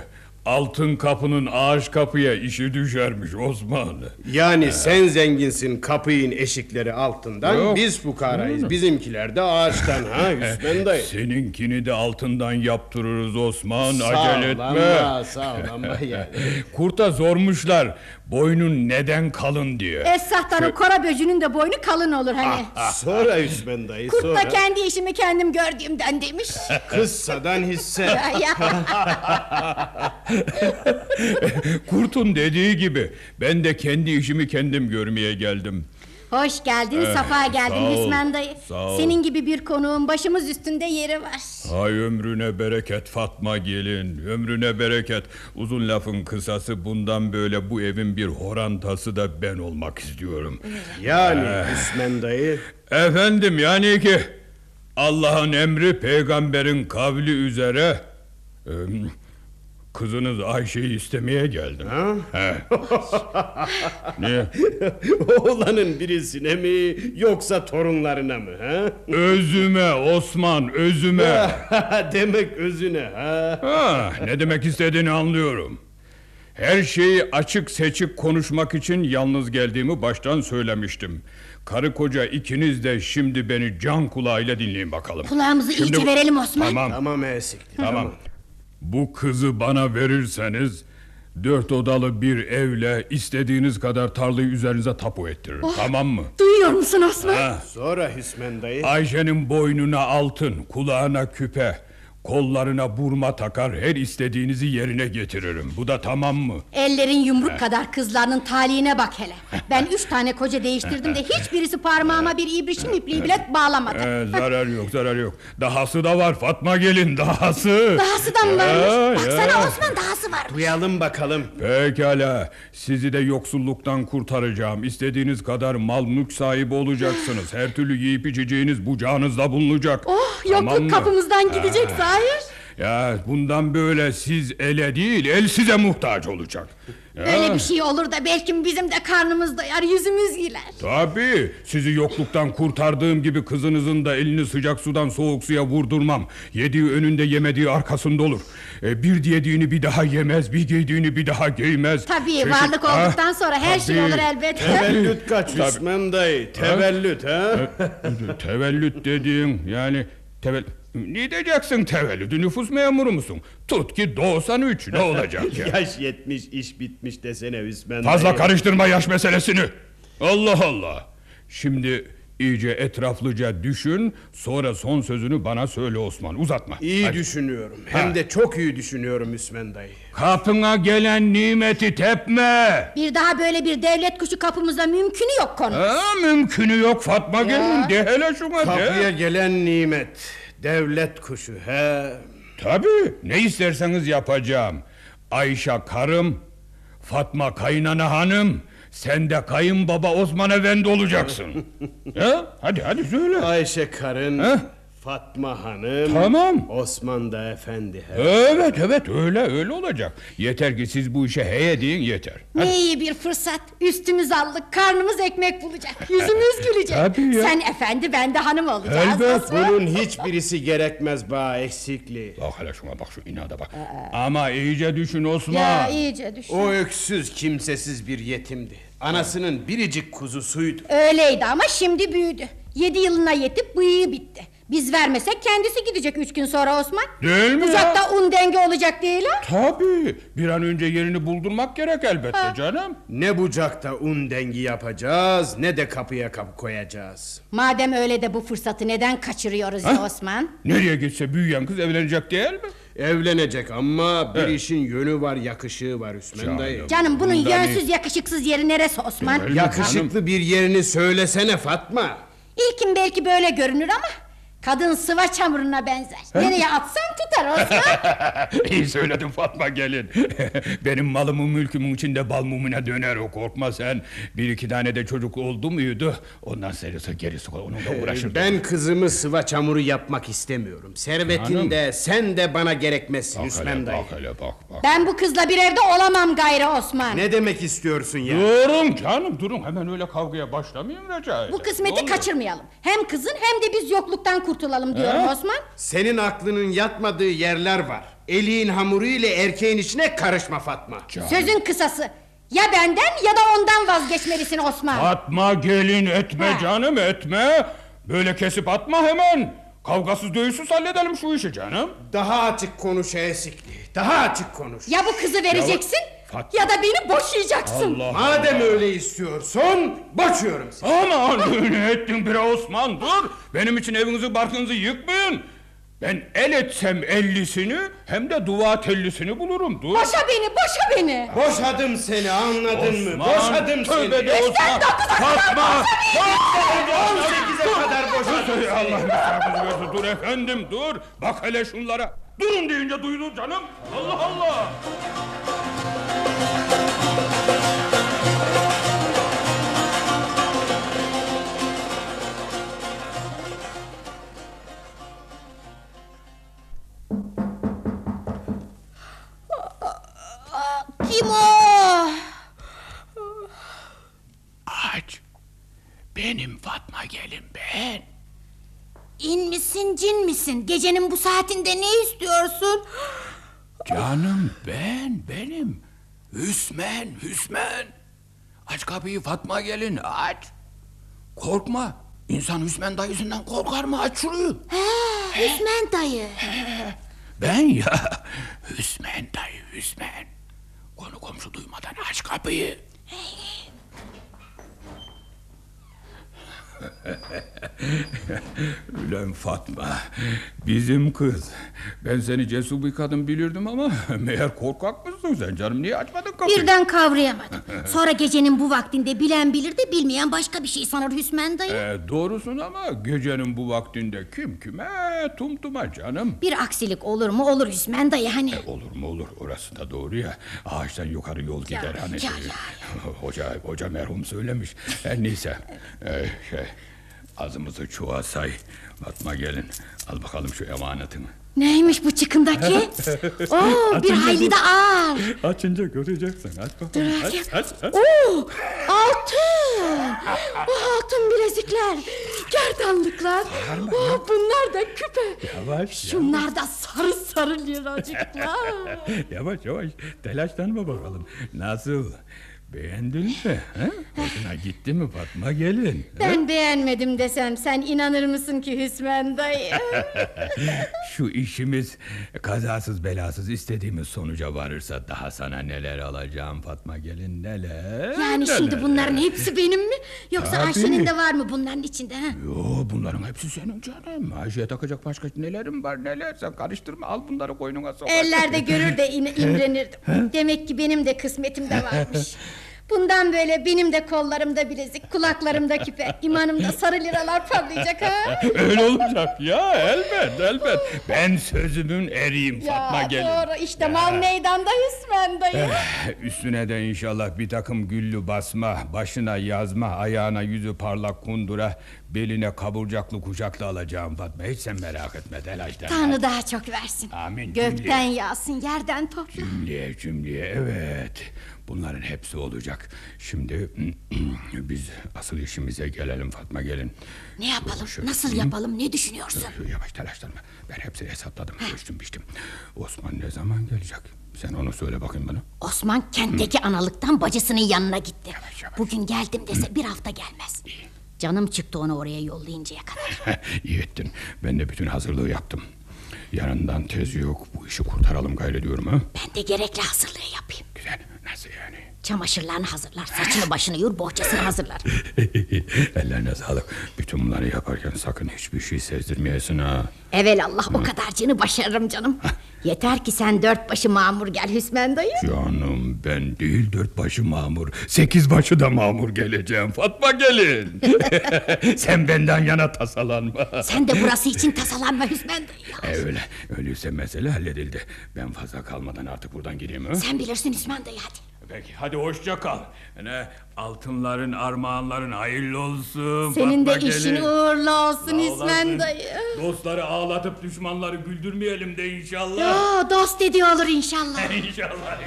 altın kapının ağaç kapıya işi düşermiş Osman. Yani sen zenginsin kapıyın eşikleri altından Yok. Biz fukarayız bizimkiler de ağaçtan ha Hüsmen dayı Seninkini de altından yaptırırız Osman. Sağ Acele etme. ama, sağ ol ama yani. Kurta sormuşlar boynun neden kalın diye. Esahtanın kora böcünün de boynu kalın olur hani. Sonra Hüsmen dayı Kurt sonra da kendi işimi kendim gördüğümden demiş. Kıssadan hisse Ya, ya. Kurtun dediği gibi ben de kendi işimi kendim görmeye geldim. Hoş geldin, Eh, safa geldin Hüsmen dayı. sağ ol. Senin gibi bir konuğun başımız üstünde yeri var. Hay ömrüne bereket Fatma gelin, ömrüne bereket. Uzun lafın kısası bundan böyle bu evin bir horantası da ben olmak istiyorum. Yani Hüsmen dayı Efendim yani ki Allah'ın emri peygamberin kavli üzere kızınız Ayşe'yi istemeye geldim. Ha? He. Niye? Oğlanın birisine mi yoksa torunlarına mı ha? Özüme Osman özüme. Demek özüne ha? Ha, ne demek istediğini anlıyorum. Her şeyi açık seçik konuşmak için yalnız geldiğimi baştan söylemiştim. Karı koca ikiniz de şimdi beni can kulağıyla dinleyin bakalım. Kulağımızı Şimdi iyice verelim Osman. Tamam, Tamam esikli tamam. Bu kızı bana verirseniz dört odalı bir evle istediğiniz kadar tarlayı üzerinize tapu ettiririm. Tamam mı? Duyuyor musun Osman? Ha. Sonra Hüsmen dayı Ayşe'nin boynuna altın, kulağına küpe, kollarına burma takar, her istediğinizi yerine getiririm. Bu da tamam mı? Ellerin yumruk kadar kızlarının talihine bak hele. Ben üç tane koca değiştirdim de hiçbirisi parmağıma bir ibrişim ipliği bile bağlamadı. Ee, zarar yok, zarar yok. Dahası da var Fatma gelin, dahası. Dahası da mı Ya, varmış? Baksana ya. Osman dahası var. duyalım bakalım. Pekala, sizi de yoksulluktan kurtaracağım. İstediğiniz kadar mal mülk sahibi olacaksınız. Her türlü yiyip içeceğiniz bucağınızda bulunacak. Oh Tamam yokluk mı? kapımızdan gidecek Zahir. Ya bundan böyle siz ele değil, el size muhtaç olacak. Ya. Böyle bir şey olur da belki bizim de karnımız doyar yüzümüz güler. Tabii sizi yokluktan kurtardığım gibi kızınızın da elini sıcak sudan soğuk suya vurdurmam. Yediği önünde yemediği arkasında olur. E, bir yediğini bir daha yemez, bir giydiğini bir daha giymez. Tabii Çeşit- varlık Ha? olduktan sonra her şey Tabii. olur elbet. Tevellüt kaç Hüsmen dayı? Tevellüt ha? Tevellüt dediğin yani tevel... Ne diyeceksin tevellüdü nüfus memuru musun? Tut ki 93 ne olacak ya? Yaş yetmiş iş bitmiş desene Hüsmen Fazla dayı. karıştırma yaş meselesini. Allah Allah. Şimdi iyice etraflıca düşün, sonra son sözünü bana söyle Osman. Uzatma. İyi Hadi. düşünüyorum. Hem de çok iyi düşünüyorum Hüsmen dayı. Kapına gelen nimeti tepme. Bir daha böyle bir devlet kuşu kapımızda mümkünü yok konu. Ha, mümkünü yok Fatma gelin. De hele şuna Kapıya de. gelen nimet. Devlet kuşu he. Tabii ne isterseniz yapacağım. Ayşe karım, Fatma kaynana hanım, sen de kayınbaba Osman Efendi olacaksın. ha? Hadi hadi söyle. Ayşe karın, He? Fatma hanım. Tamam. Osman da efendi he. Evet evet öyle öyle olacak. Yeter ki siz bu işe heye deyin yeter. Ne iyi bir fırsat. Üstümüz allık, karnımız ekmek bulacak. Yüzümüz gülecek. Tabii ya. Sen efendi, ben de hanım olacağız. Elbet. Osman. Bunun hiçbirisi gerekmez ba eksikliği. Bak hele şuna bak şu inada bak. Ama iyice düşün Osman. Ya iyice düşün. O öksüz kimsesiz bir yetimdi. Anasının biricik kuzusuydu. Öyleydi ama şimdi büyüdü. Yedi yılına yetip bıyığı bitti. Biz vermesek kendisi gidecek üç gün sonra Osman. Değil mi ya? Kucakta un denge olacak değil ha? Tabii bir an önce yerini buldurmak gerek elbette canım. Ne bucakta un dengi yapacağız ne de kapıya kapı koyacağız. Madem öyle de bu fırsatı neden kaçırıyoruz ya Osman? Nereye gitse büyüyen kız evlenecek değil mi? Evlenecek ama bir Evet. işin yönü var yakışığı var Hüsmen Canım. dayı. Canım bunun Bundan yönsüz yakışıksız yeri neresi Osman? Öyle Yakışıklı bir yerini söylesene Fatma. İlkin belki böyle görünür ama kadın sıva çamuruna benzer. Nereye atsan tutar Osman. İyi söyledin Fatma gelin. Benim malımın mülkümün içinde bal mumuna döner o korkma sen. Bir iki tane de çocuk oldu muydu? Ondan serisi gerisi onunla uğraşırdım. Ben kızımı sıva çamuru yapmak istemiyorum. Servetin Canım. de sen de bana gerekmezsin Bak Hüsmen hele dayı. bak hele bak bak. Ben bu kızla bir evde olamam gayrı Osman. Ne demek istiyorsun ya? Durun canım durun hemen öyle kavgaya başlamayın ederim. Bu kısmeti kaçırmayalım. Hem kızın hem de biz yokluktan kurtulalım diyorum He? Osman. Senin aklının yatmadığı yerler var. Eliğin hamuru ile erkeğin içine karışma Fatma. Sözün kısası. Ya benden ya da ondan vazgeçmelisin Osman. Atma gelin etme Ha. canım etme. Böyle kesip atma hemen. Kavgasız dövüşsüz halledelim şu işi canım. Daha açık konuş Esikli. Daha açık konuş. Ya bu kızı vereceksin Fat- ya da beni boşayacaksın. Allah. Madem öyle istiyorsun, boşuyorum seni. Aman ne ettin bre Osman dur. Benim için evinizi barkınızı yıkmayın. Ben el etsem ellisini hem de dua tellisini bulurum dur. Boşa beni, boşa beni. Boşadım seni anladın mı? Boşadım tövbe seni. de Osman. Fatma. On sekize kadar boşadım Allah versin. Dur efendim dur. Bak hele şunlara. Durun deyince duydun canım. Allah Allah. Cin misin? Gecenin bu saatinde ne istiyorsun? Canım ben benim. Hüsmen Hüsmen. Aç kapıyı Fatma gelin aç. Korkma. İnsan Hüsmen dayısından korkar mı? Aç şurayı. Hüsmen dayı. Ben ya. Hüsmen dayı Hüsmen. Konu komşu duymadan aç kapıyı. Ulan Fatma, bizim kız. Ben seni cesur bir kadın bilirdim ama meğer korkak mısın sen canım? Niye açmadın kapıyı? Birden kavrayamadım. Sonra gecenin bu vaktinde bilen bilir de bilmeyen başka bir şey sanır Hüsmen dayı. Ee, doğrusun ama gecenin bu vaktinde kim kime tumtuma canım. Bir aksilik olur mu olur Hüsmen dayı hani. Olur mu olur orası da doğru ya. Ağaçtan yukarı yol gider hani. ya, şey. ya, Hoca hoca merhum söylemiş. Her neyse. Ee, şey, azımızı çuğa say. Fatma gelin. Al bakalım şu emanetini. Neymiş bu çıkındaki? Oo, bir hayli de ağır. Açınca göreceksin. Aç bakalım. Aç, aç, aç. Oo, altın. O altın bilezikler. Gerdanlıklar. Oo, bunlar da küpe. Yavaş Şunlar da sarı sarı liracıklar. Yavaş yavaş telaşlanma bakalım. Nasıl? Beğendin mi? He? Hoşuna gitti mi Fatma gelin? Ben beğenmedim desem sen inanır mısın ki Hüsmen dayı? Şu işimiz kazasız belasız istediğimiz sonuca varırsa daha sana neler alacağım Fatma gelin neler. Yani şimdi neler. bunların hepsi benim mi? Yoksa Tabii. Ayşe'nin de var mı bunların içinde? Ha? Yo bunların hepsi senin canım. Ayşe'ye takacak başka nelerim var neler sen karıştırma al bunları koynuna sok. Ellerde görür de imrenirdim. Demek ki benim de kısmetimde varmış. Bundan böyle benim de kollarımda bilezik, kulaklarımda küpe, imanımda sarı liralar parlayacak ha. Öyle olacak ya elbet elbet. Ben sözümün eriyim Fatma Ya gelin. doğru işte mal meydanda Hüsmen dayı. Eh, Üstüne de inşallah bir takım güllü basma, başına yazma, ayağına yüzü parlak kundura, beline kaburcaklı kuşaklı alacağım Fatma. Hiç sen merak etme telaşlanma. Tanrı daha çok versin. Amin. Gökten yağsın, yerden topla. Cümleye cümleye evet. Bunların hepsi olacak. Şimdi biz asıl işimize gelelim Fatma gelin. Ne yapalım? Şu- Nasıl Hı? yapalım? Ne düşünüyorsun? Yavaş telaşlanma. Ben hepsini hesapladım, ölçtüm, biçtim. Osman ne zaman gelecek? Sen onu söyle bakayım bana. Osman kentteki analıktan bacısının yanına gitti. Bugün geldim dese bir hafta gelmez. Canım çıktı onu oraya yollayıncaya kadar. İyi ettin. Ben de bütün hazırlığı yaptım. Yarından tez yok. Bu işi kurtaralım gayrediyorum ha. Ben de gerekli hazırlığı yapayım. Güzel. Nasıl yani? Çamaşırlarını hazırlar, saçını başını yur, bohçasını hazırlar. Ellerine sağlık. Bütün bunları yaparken sakın hiçbir şey sezdirmeyesin ha. Evelallah o kadarcığını başarırım canım. Yeter ki sen dört başı mamur gel Hüsmen dayı. Canım ben değil dört başı mamur. Sekiz başı da mamur geleceğim. Fatma gelin. Sen benden yana tasalanma. Sen de burası için tasalanma Hüsmen dayı. E, öyle. Öyleyse mesele halledildi. Ben fazla kalmadan artık buradan gideyim ha. Sen bilirsin Hüsmen dayı hadi. Peki hadi hoşça kal. Ne altınların armağanların hayırlı olsun. Senin de Fatma işin gelin. uğurlu olsun olasın. dayı. Dostları ağlatıp düşmanları güldürmeyelim de inşallah. Ya dost dediği olur inşallah. inşallah.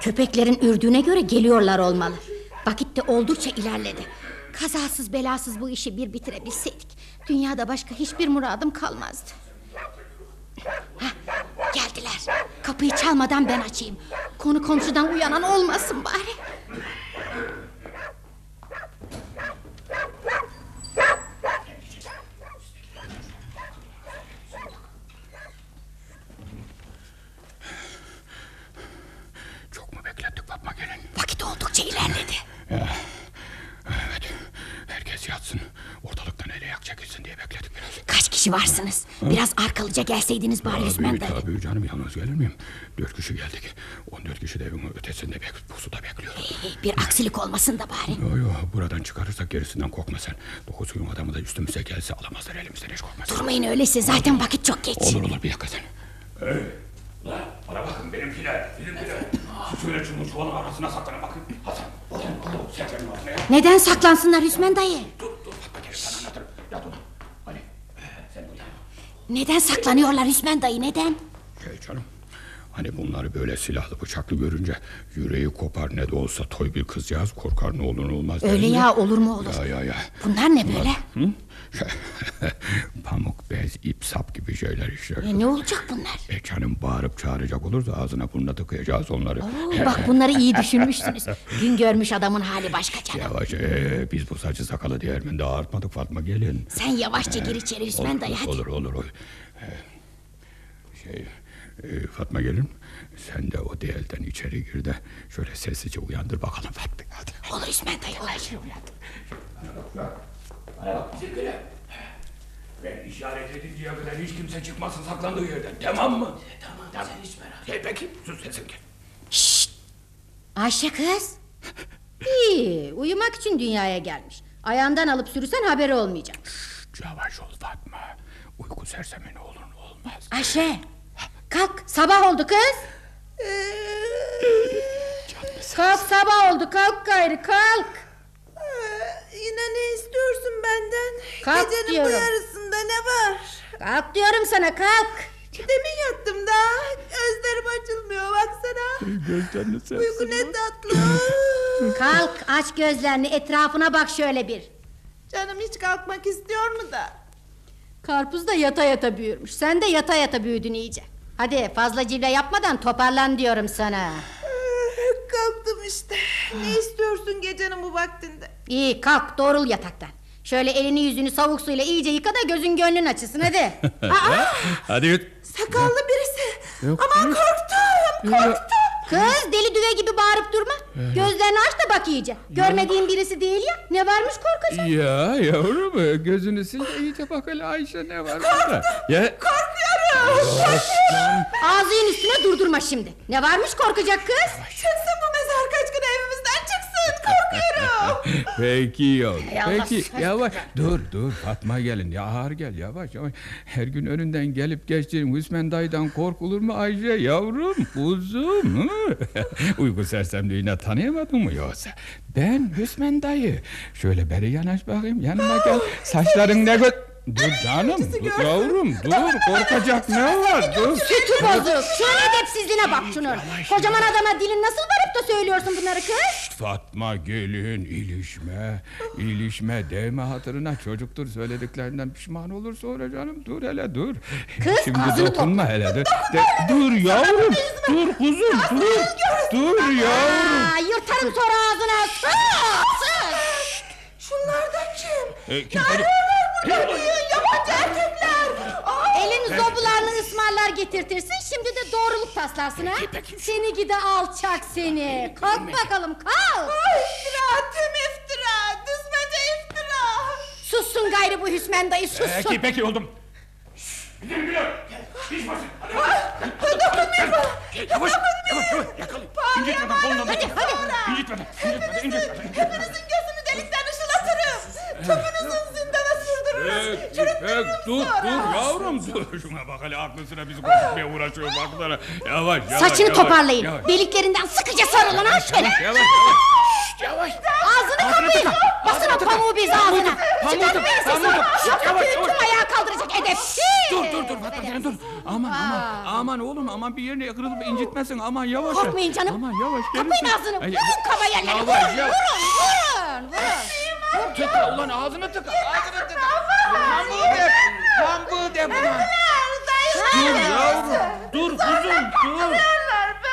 Köpeklerin ürdüğüne göre geliyorlar olmalı. Vakit de oldukça ilerledi. Kazasız belasız bu işi bir bitirebilseydik... ...dünyada başka hiçbir muradım kalmazdı. Hah, geldiler. Kapıyı çalmadan ben açayım. Konu komşudan uyanan olmasın bari. Çok mu beklettik Fatma gelin? Vakit oldukça ilerledi. Ya, evet. Herkes yatsın. Ortalıktan ele yak çekilsin diye bekledik biraz. Kaç kişi varsınız? Biraz arkalıca gelseydiniz bari Hüsmen Tabii dayı. tabii canım yalnız gelir miyim? Dört kişi geldik. On dört kişi de evin ötesinde bek pusuda bekliyor. Bir aksilik olmasın da bari. Yo yo buradan çıkarırsak gerisinden korkma sen. Dokuz gün adamı da üstümüze gelse alamazlar elimizden hiç korkma sen. Durmayın öyleyse zaten vakit çok geç. Olur olur bir dakika sen. Hey, lan bana bakın benimkiler, benimkiler. Şu şöyle çubuğun çuvalın arasına saklanın bakın. Hasan, Hasan, sen benim altına ya. Neden saklansınlar Hüsmen dayı? Dur, dur, Fatma gelin sana anlatırım. Yat ona. Hadi, sen uyan. Neden saklanıyorlar Hüsmen dayı neden? Şey canım, hani bunları böyle silahlı bıçaklı görünce yüreği kopar ne de olsa toy bir kızcağız korkar ne olur ne olmaz. Öyle ya olur mu olur. Ya ya ya. Bunlar ne böyle? Hı? Pamuk, bez, ip, sap gibi şeyler işte. E, ne olacak bunlar? E canım bağırıp çağıracak olursa ağzına burnuna tıkayacağız onları. Oo, bak bunları iyi düşünmüşsünüz. Gün görmüş adamın hali başka canım. Yavaş ee, biz bu saçı sakalı değermende ağartmadık Fatma gelin. Sen yavaşça gir içeri Hüsmen olur, dayı hadi. Olur olur olur. Ee, Şey e, Fatma gelin sen de o değelden içeri gir de şöyle sessizce uyandır bakalım Fatma. Hadi. Olur Hüsmen dayı olur. Bana bizimkiler. Ben işaret edinceye kadar hiç kimse çıkmasın saklandığı yerden tamam mı? Tamam, tamam. sen hiç merak etme. Peki sus sesin gel. Ayşe kız. İyi uyumak için dünyaya gelmiş. Ayağından alıp sürüsen haberi olmayacak. Yavaş ol Fatma. Uyku sersemi ne olur ne olmaz. Ayşe kalk sabah oldu kız. Kalk sabah oldu kalk gayrı kalk. Yine ne istiyorsun benden? Kalk Gecenin bu diyorum. yarısında ne var? Kalk diyorum sana kalk. Demin yattım daha. Gözlerim açılmıyor baksana. Gözlerini Uyku ne tatlı. Kalk aç gözlerini etrafına bak şöyle bir. Canım hiç kalkmak istiyor mu da? Karpuz da yata yata büyürmüş. Sen de yata yata büyüdün iyice. Hadi fazla cille yapmadan toparlan diyorum sana. Kalktım işte. Ne istiyorsun gecenin bu vaktinde? İyi kalk doğrul yataktan. Şöyle elini yüzünü savuk suyla iyice yıka da gözün gönlün açılsın hadi. Hadi git. Sakallı birisi. Yok, Aman yok. korktum, korktum. Kız deli düve gibi bağırıp durma. Gözlerini aç da bak iyice. Görmediğin birisi değil ya. Ne varmış korkacak? Ya yavrum gözünü sil de iyice bak hele Ayşe ne var burada. Ya Ağzının üstüne durdurma şimdi. Ne varmış korkacak kız? Çıksın bu mezar kaç gün evimizden çıksın. Korkuyorum. Peki. Hay Allah, Peki yavaş. Dur dur Fatma gelin. Ya ağır gel yavaş yavaş. Her gün önünden gelip geçtiğin Hüsmen dayıdan korkulur mu Ayşe yavrum? Uzun. Uyku sersemliğine tanıyamadın mı yoksa? Ben Hüsmen dayı. Şöyle beri yanaş bakayım yanıma gel. Saçların ne. Dur canım, dur yavrum, dur. Korkacak ne var? Dur. Sütü bozuk. Şunun edepsizliğine bak şunun. Kocaman adama dilin nasıl varıp da söylüyorsun bunları kız? Fatma gelin ilişme, ilişme değme hatırına çocuktur söylediklerinden pişman olur sonra canım dur hele dur. Kız, Şimdi ağzını dokunma hele dur. De- dur yavrum, dur kuzum, dur, dur yavrum. Aa, yırtarım sonra ağzına. Sus, sus. Şunlardan kim? E, kim Yabancı erkekler. Aa, Elin zobularını ısmarlar getirtirsin şimdi de doğruluk taslarsın ha. Seni gide alçak seni. Kalk bakalım kalk. iftira, tüm iftira. Düzmece iftira. Sussun gayrı bu Hüsmen dayı sussun. Peki peki oldum. Yavaş, yavaş, yavaş, yakala. İncitmeden kolundan Hadi hadi. İncitmeden, incitmeden, incitmeden. Hepinizin gözünü delikten ışılatırım. Tüpünüzün zindana sürdürürüz. Çürüttürürüm peki, dur, sonra. dur yavrum dur. Şuna bak hele aklı sıra bizi korkutmaya uğraşıyor baksana. Yavaş, yavaş, Saçını yavaş, toparlayın. Yavaş, Deliklerinden sıkıca sarılın ha şöyle. yavaş, yavaş, yavaş. Ağzını kapayın. Basın o pamuğu biz ağzına. pamuğu Çıkartmayın sesini. Yavaş, tüm yavaş. ayağa kaldıracak edepsiz. Dur, dur, dur Fatma Gelen dur. Aman, aman, aman oğlum, aman bir yerine kırılıp incitmesin. Aman yavaş. Korkmayın canım. Aman yavaş. Kapayın ağzını. Vurun kaba yerlere. Vurun, vurun, yavaş. vurun, vurun. Tıka ulan ağzını tıka, ağzını tıka. Pamuğu de, pamuğu de buna. Dur yavrum, dur kuzum, dur.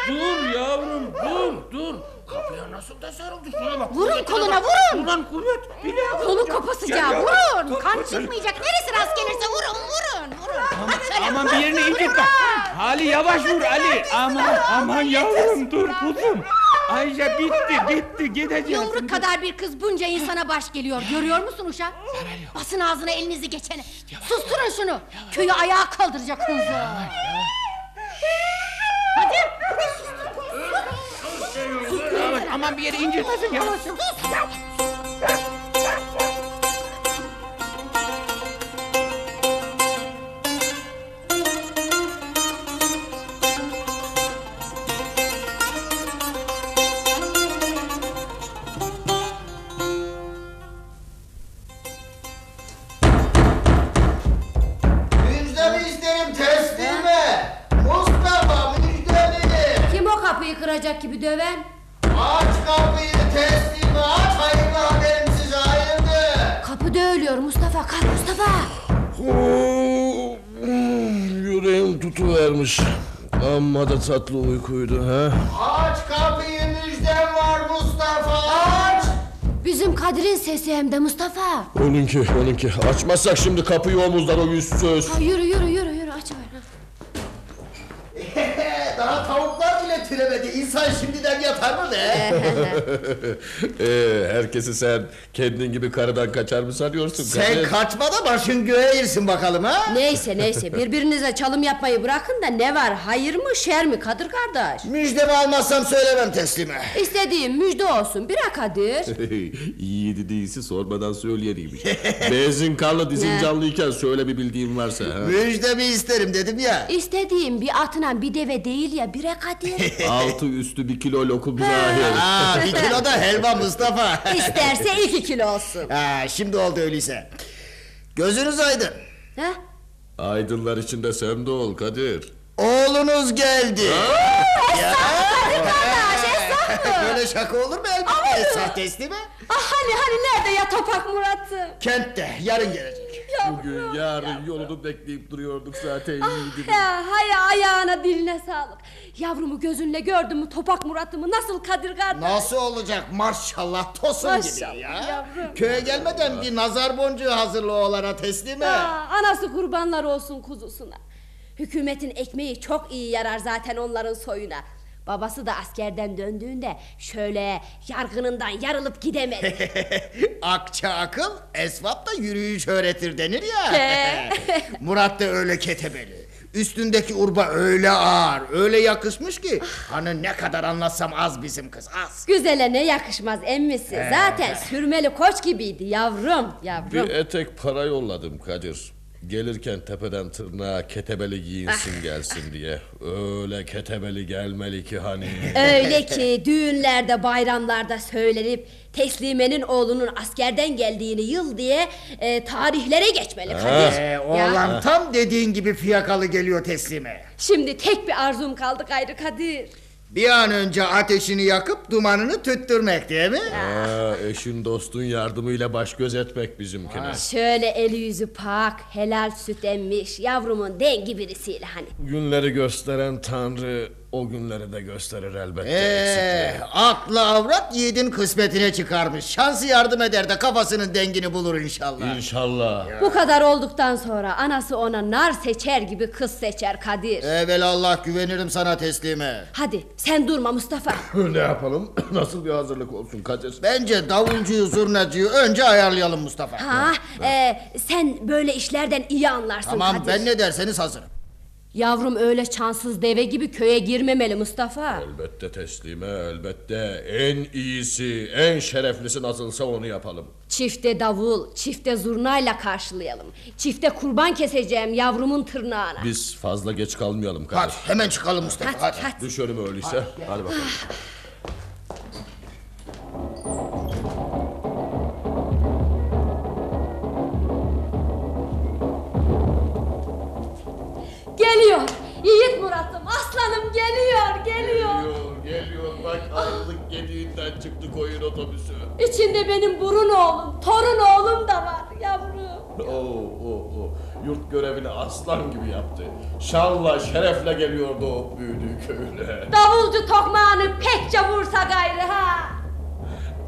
Dur yavrum, dur, dur. Kapıya nasıl da sarıldı şuna bak. Vurun koluna vurun. Ulan kuvvet, bile Kolu kopasıca vurun. Kan çıkmayacak. Neresi rast gelirse vurun vurun vurun. Aman bir yerini incitme. vurun. Ali yavaş vur Ali. Aman aman yavrum dur kuzum. Ayşe bitti bitti gideceğiz. Yumruk kadar bir kız bunca insana baş geliyor. Görüyor musun uşak? Basın ağzına elinizi geçene. Susturun şunu. Köyü ayağa kaldıracak hınzı. Hadi. Yavaş, aman bir yeri incitmesin yavaş. Müjdemi Tutuvermiş. Amma da tatlı uykuydu ha. Aç kapıyı müjdem var Mustafa aç. Bizim Kadir'in sesi hem de Mustafa. Onunki, onunki. Açmazsak şimdi kapıyı omuzlar o yüzsüz. Ha, yürü yürü yürü yürü aç ver. Daha türemedi. İnsan şimdiden yatar mı be? ee, herkesi sen kendin gibi karıdan kaçar mı sanıyorsun? Sen kaçma da başın göğe girsin bakalım ha. Neyse neyse birbirinize çalım yapmayı bırakın da ne var hayır mı şer mi Kadir kardeş? Müjdemi almazsam söylemem teslime. İstediğim müjde olsun bırak Kadir. Yiğidi değilse sormadan söyleyeniymiş. Benzin karlı dizin Ne? canlıyken söyle bir bildiğin varsa. Ha? Müjdemi isterim dedim ya. İstediğim bir atına bir deve değil ya bire Kadir. Altı üstü bir kilo lokum zahir. Aa, bir kilo da helva Mustafa. İsterse iki kilo olsun. Ha, şimdi oldu öyleyse. Gözünüz aydın. Ha? Aydınlar içinde sen de ol Kadir. Oğlunuz geldi. ya. Kardeş esnaf mı? Böyle şaka olur mu elbette? Esnaf teslimi. Ah, hani hani nerede yatar Topak Murat'ım. Kentte yarın gelecek. Bugün yarın yolunu bekleyip duruyorduk zaten yiğidim. Ya hay ayağına diline sağlık. Yavrumu gözünle gördün mü Topak Murat'ımı nasıl Kadir kardeş? Nasıl olacak maşallah tosun Maşallah gibi ya. yavrum. Köye gelmeden bir nazar boncuğu hazırla oğlana teslim et. Aa, anası kurbanlar olsun kuzusuna. Hükümetin ekmeği çok iyi yarar zaten onların soyuna. Babası da askerden döndüğünde şöyle yargınından yarılıp gidemedi. Akça akıl esvap da yürüyüş öğretir denir ya. Murat da öyle ketebeli. Üstündeki urba öyle ağır, öyle yakışmış ki. Hani ne kadar anlatsam az bizim kız az. Güzele ne yakışmaz emmisi. Zaten sürmeli koç gibiydi yavrum yavrum. Bir etek para yolladım Kadir. Gelirken tepeden tırnağa ketebeli giyinsin gelsin diye. Öyle ketebeli gelmeli ki hani. Öyle ki düğünlerde bayramlarda söylenip Teslime'nin oğlunun askerden geldiğini yıl diye e, tarihlere geçmeli Kadir. Ee, Ya, oğlan tam dediğin gibi fiyakalı geliyor teslime. şimdi tek bir arzum kaldı gayrı Kadir. Bir an önce ateşini yakıp dumanını tüttürmek değil mi? Aa, eşin dostun yardımıyla baş göz etmek bizimkine. Şöyle eli yüzü pak, helal süt emmiş, yavrumun dengi birisiyle hani. Günleri gösteren Tanrı o günleri de gösterir elbette. Ee, eksikliği. aklı avrat yiğidin kısmetine çıkarmış. Şansı yardım eder de kafasının dengini bulur inşallah. İnşallah. Bu kadar olduktan sonra anası ona nar seçer gibi kız seçer Kadir. Evel Allah güvenirim sana teslime. Hadi sen durma Mustafa. ne yapalım? Nasıl bir hazırlık olsun Kadir? Bence davulcuyu zurnacıyı önce ayarlayalım Mustafa. Ha, e, sen böyle işlerden iyi anlarsın Tamam Kadir. ben ne derseniz hazırım. Yavrum öyle çansız deve gibi köye girmemeli Mustafa. Elbette teslime elbette. En iyisi, en şereflisi nasılsa onu yapalım. Çifte davul, çifte zurnayla karşılayalım. Çifte kurban keseceğim yavrumun tırnağına. Biz fazla geç kalmayalım Kadir. Hadi hemen çıkalım Mustafa. Hadi, Hadi. hadi. Düş önüme öyleyse. Hadi bakalım. Geliyor. Yiğit Murat'ım, aslanım geliyor, geliyor. Geliyor, geliyor. Bak ayrılık gediğinden çıktı koyun otobüsü. İçinde benim burun oğlum, torun oğlum da var yavrum. Oo, oo, oo. Yurt görevini aslan gibi yaptı. Şanla, şerefle geliyordu o büyüdüğü köyüne. Davulcu tokmağını pekçe vursa gayrı ha.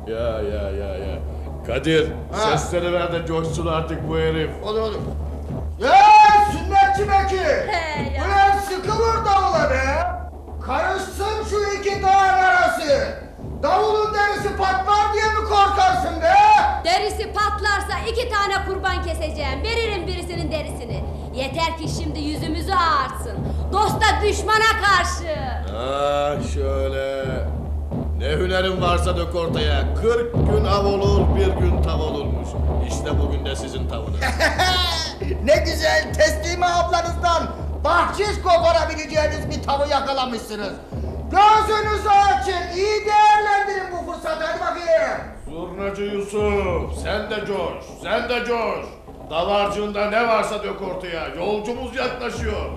Ya ya ya ya. Kadir, Ha. sesleri ver de coşsun artık bu herif. Olur olur. Ya sünnetçi Bekir. He ya. Ulan sıkı vur davula be. Karışsın şu iki dağın arası. Davulun derisi patlar diye mi korkarsın be? Derisi patlarsa iki tane kurban keseceğim. Veririm birisinin derisini. Yeter ki şimdi yüzümüzü ağartsın. Dosta düşmana karşı. Ah şöyle. Ne hünerin varsa dök ortaya. 40 gün av olur, bir gün tav olurmuş. İşte bugün de sizin tavınız. ne güzel teslime ablanızdan bahşiş koparabileceğiniz bir tavı yakalamışsınız. Gözünüzü açın, iyi değerlendirin bu fırsatı hadi bakayım. Zurnacı Yusuf, sen de coş, sen de coş. Davarcığında ne varsa dök ortaya. Yolcumuz yaklaşıyor.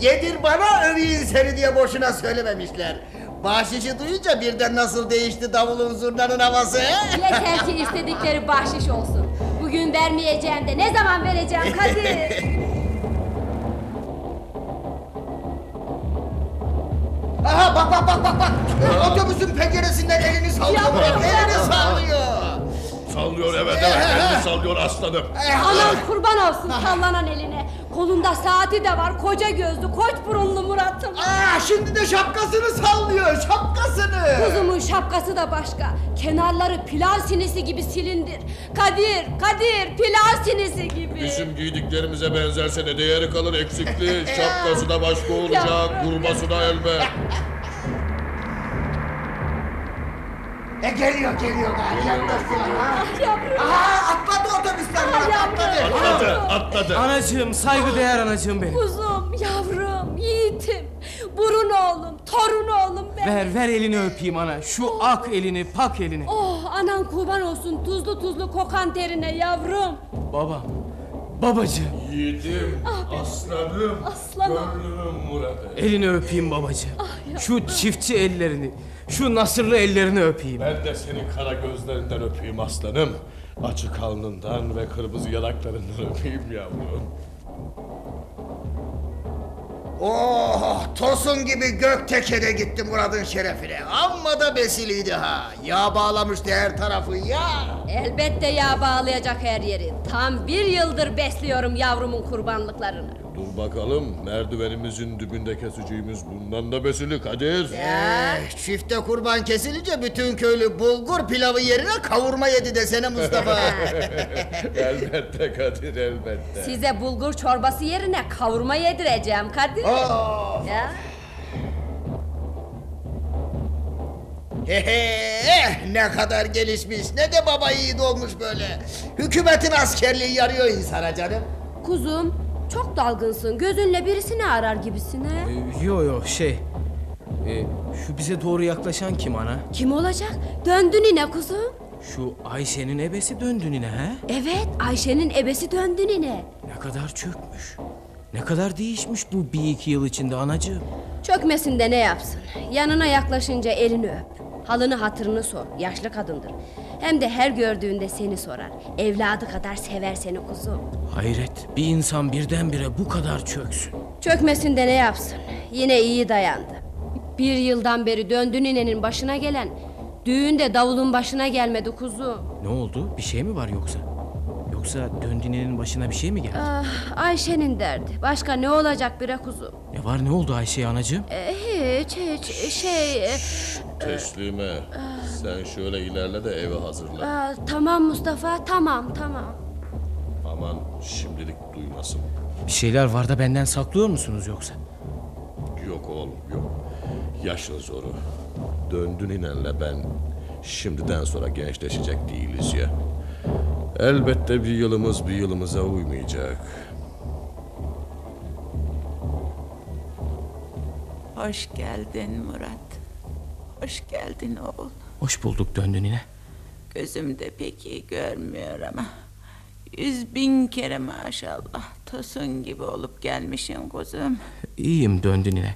Yedir bana öveyim seni diye boşuna söylememişler. Bahşişi duyunca birden nasıl değişti davulun zurnanın havası? Yeter ki istedikleri bahşiş olsun. Bugün vermeyeceğim de ne zaman vereceğim Kadir? Aha bak bak bak bak bak. Otobüsün penceresinden elini sallıyor. Elini sallıyor. Sallıyor evet evet, elini sallıyor aslanım. Anam kurban olsun sallanan eline. Kolunda saati de var koca gözlü koç burunlu Murat'ım. Aa, şimdi de şapkasını sallıyor şapkasını. Kuzumun şapkası da başka. Kenarları pilav sinisi gibi silindir. Kadir, Kadir pilav sinisi gibi. Bizim giydiklerimize benzerse ne değeri kalır eksikli. Şapkası da başka olacak, kurbası da elbet. E geliyor geliyor galiba yaklaştılar ha. Yavrum. Aha atladı otobüsten Ah, Murat yavrum. atladı. Atladı, atladı. Anacığım, saygıdeğer anacığım benim. Kuzum, yavrum, yiğitim. Burun oğlum, torun oğlum ben. Ver, ver elini öpeyim ana. Şu ak elini, pak elini. Oh anan kurban olsun tuzlu tuzlu kokan terine yavrum. Babam, Babacı. Yiğidim, Ah aslanım, Aslanım. gönlümün muradı. Elini öpeyim babacı. Şu çiftçi ellerini, şu nasırlı ellerini öpeyim. Ben de senin kara gözlerinden öpeyim aslanım. Açık alnından ve kırmızı yanaklarından öpeyim yavrum. Oh tosun gibi gök tekere gitti Murat'ın şerefine. Amma da besiliydi ha. Yağ bağlamıştı her tarafı ya. Elbette yağ bağlayacak her yeri. Tam bir yıldır besliyorum yavrumun kurbanlıklarını. Dur bakalım merdivenimizin dibinde keseceğimiz bundan da besili Kadir. Eh, çifte kurban kesilince bütün köylü bulgur pilavı yerine kavurma yedi desene Mustafa. elbette Kadir elbette. Size bulgur çorbası yerine kavurma yedireceğim Kadir. Oh. Ya. Hehe, ne kadar gelişmiş ne de baba yiğit olmuş böyle. Hükümetin askerliği yarıyor insana canım. Kuzum çok dalgınsın. Gözünle birisini arar gibisin ha. Ee, yo yo şey. e, şu bize doğru yaklaşan kim ana? Kim olacak? Döndü nine kuzum. Şu Ayşe'nin ebesi döndü nine he? Evet Ayşe'nin ebesi döndü nine. Ne kadar çökmüş. Ne kadar değişmiş bu bir iki yıl içinde anacığım. Çökmesin de ne yapsın? Yanına yaklaşınca elini öp. Halını hatırını sor. Yaşlı kadındır. Hem de her gördüğünde seni sorar. Evladı kadar sever seni kuzum. Hayret bir insan birdenbire bu kadar çöksün. Çökmesin de ne yapsın? Yine iyi dayandı. Bir yıldan beri döndü ninenin başına gelen... ...düğünde davulun başına gelmedi kuzum. Ne oldu? Bir şey mi var yoksa? Yoksa döndüğünün başına bir şey mi geldi? Ah, Ayşe'nin derdi. Başka ne olacak bre kuzum? Ne var ne oldu Ayşe anacığım? Ee, hiç hiç şey... e, Teslime sen şöyle ilerle de eve hazırla. aa, tamam Mustafa tamam tamam. Aman şimdilik duymasın. Bir şeyler var da benden saklıyor musunuz yoksa? Yok oğlum yok. Yaşın zoru. Döndün inenle ben şimdiden sonra gençleşecek değiliz ya. Elbette bir yılımız bir yılımıza uymayacak. Hoş geldin Murat. Hoş geldin oğul. Hoş bulduk döndün yine. Gözümde pek iyi görmüyor ama. Yüz bin kere maşallah. Tosun gibi olup gelmişsin kuzum. İyiyim döndün yine.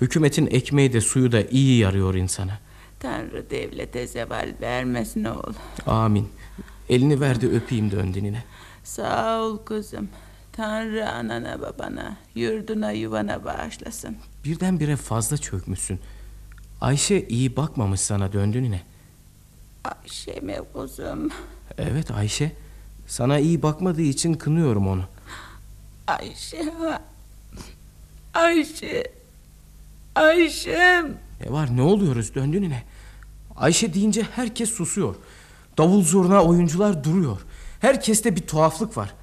Hükümetin ekmeği de suyu da iyi yarıyor insana. Tanrı devlete zeval vermesin oğul. Amin. Elini verdi öpeyim döndün yine. Sağ ol kuzum. Tanrı anana babana, yurduna yuvana bağışlasın. Birdenbire fazla çökmüşsün. Ayşe iyi bakmamış sana döndün yine. Ayşe mi kuzum? Evet Ayşe. Sana iyi bakmadığı için kınıyorum onu. Ayşe. Ayşe. Ayşem. Ne var ne oluyoruz döndün yine. Ayşe deyince herkes susuyor. Davul zurna oyuncular duruyor. Herkeste bir tuhaflık var.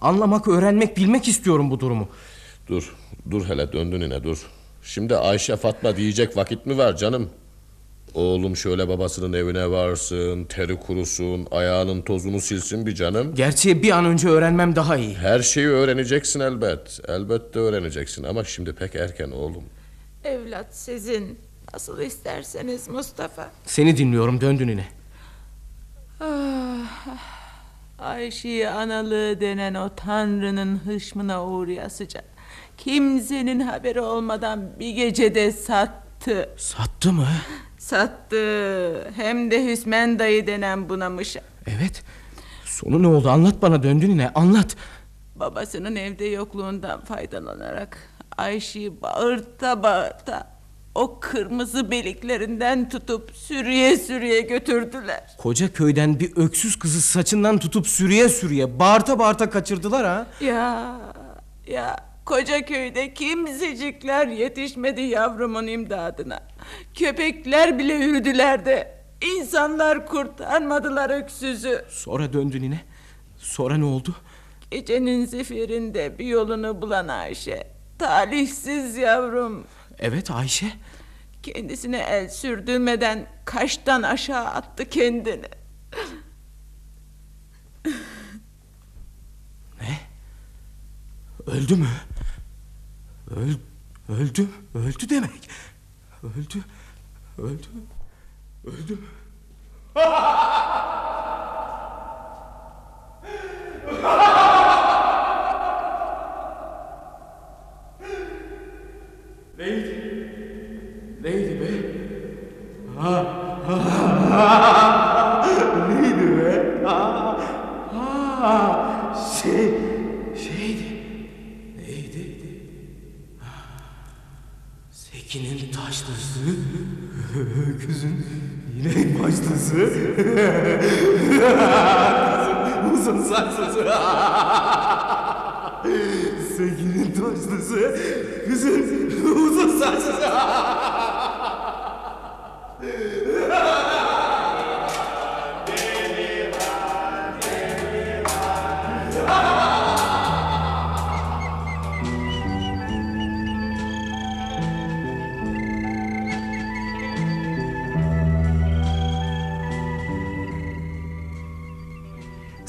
Anlamak, öğrenmek, bilmek istiyorum bu durumu. Dur, dur hele döndün yine dur. Şimdi Ayşe Fatma diyecek vakit mi var canım? Oğlum şöyle babasının evine varsın, teri kurusun, ayağının tozunu silsin bir canım. Gerçeği bir an önce öğrenmem daha iyi. Her şeyi öğreneceksin elbet. Elbette öğreneceksin ama şimdi pek erken oğlum. Evlat sizin. Nasıl isterseniz Mustafa. Seni dinliyorum döndün yine. Ah, Ayşe'yi analığı denen o tanrının hışmına uğrayasıca. Kimsenin haberi olmadan bir gecede sattı. Sattı mı? Sattı. Hem de Hüsmen dayı denen bunamışa. Evet. Sonu ne oldu anlat bana döndün yine anlat. Babasının evde yokluğundan faydalanarak Ayşe'yi bağırta bağırta o kırmızı beliklerinden tutup sürüye sürüye götürdüler. Koca köyden bir öksüz kızı saçından tutup sürüye sürüye bağırta bağırta kaçırdılar ha. Ya ya koca köyde kimsecikler yetişmedi yavrumun imdadına. Köpekler bile yürüdüler de insanlar kurtarmadılar öksüzü. Sonra döndün yine. Sonra ne oldu? Gecenin zifirinde bir yolunu bulan Ayşe. Talihsiz yavrum. Evet Ayşe. Kendisine el sürdürmeden kaştan aşağı attı kendini. Öldü mü? Öl, öldü, öldü demek. Öldü, öldü, öldü mü? Ha, Neydi be? şey, şeydi. Neydi? Sekinin taşlısı, öküzün yine başlısı, uzun saçlısı. Sekinin taşlısı, kızın uzun saçlısı.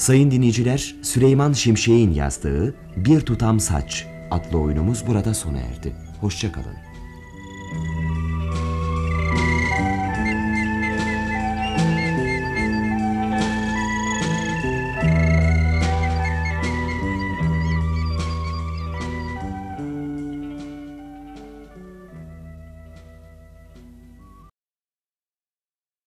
Sayın dinleyiciler, Süleyman Şimşek'in yazdığı Bir Tutam Saç adlı oyunumuz burada sona erdi. Hoşçakalın.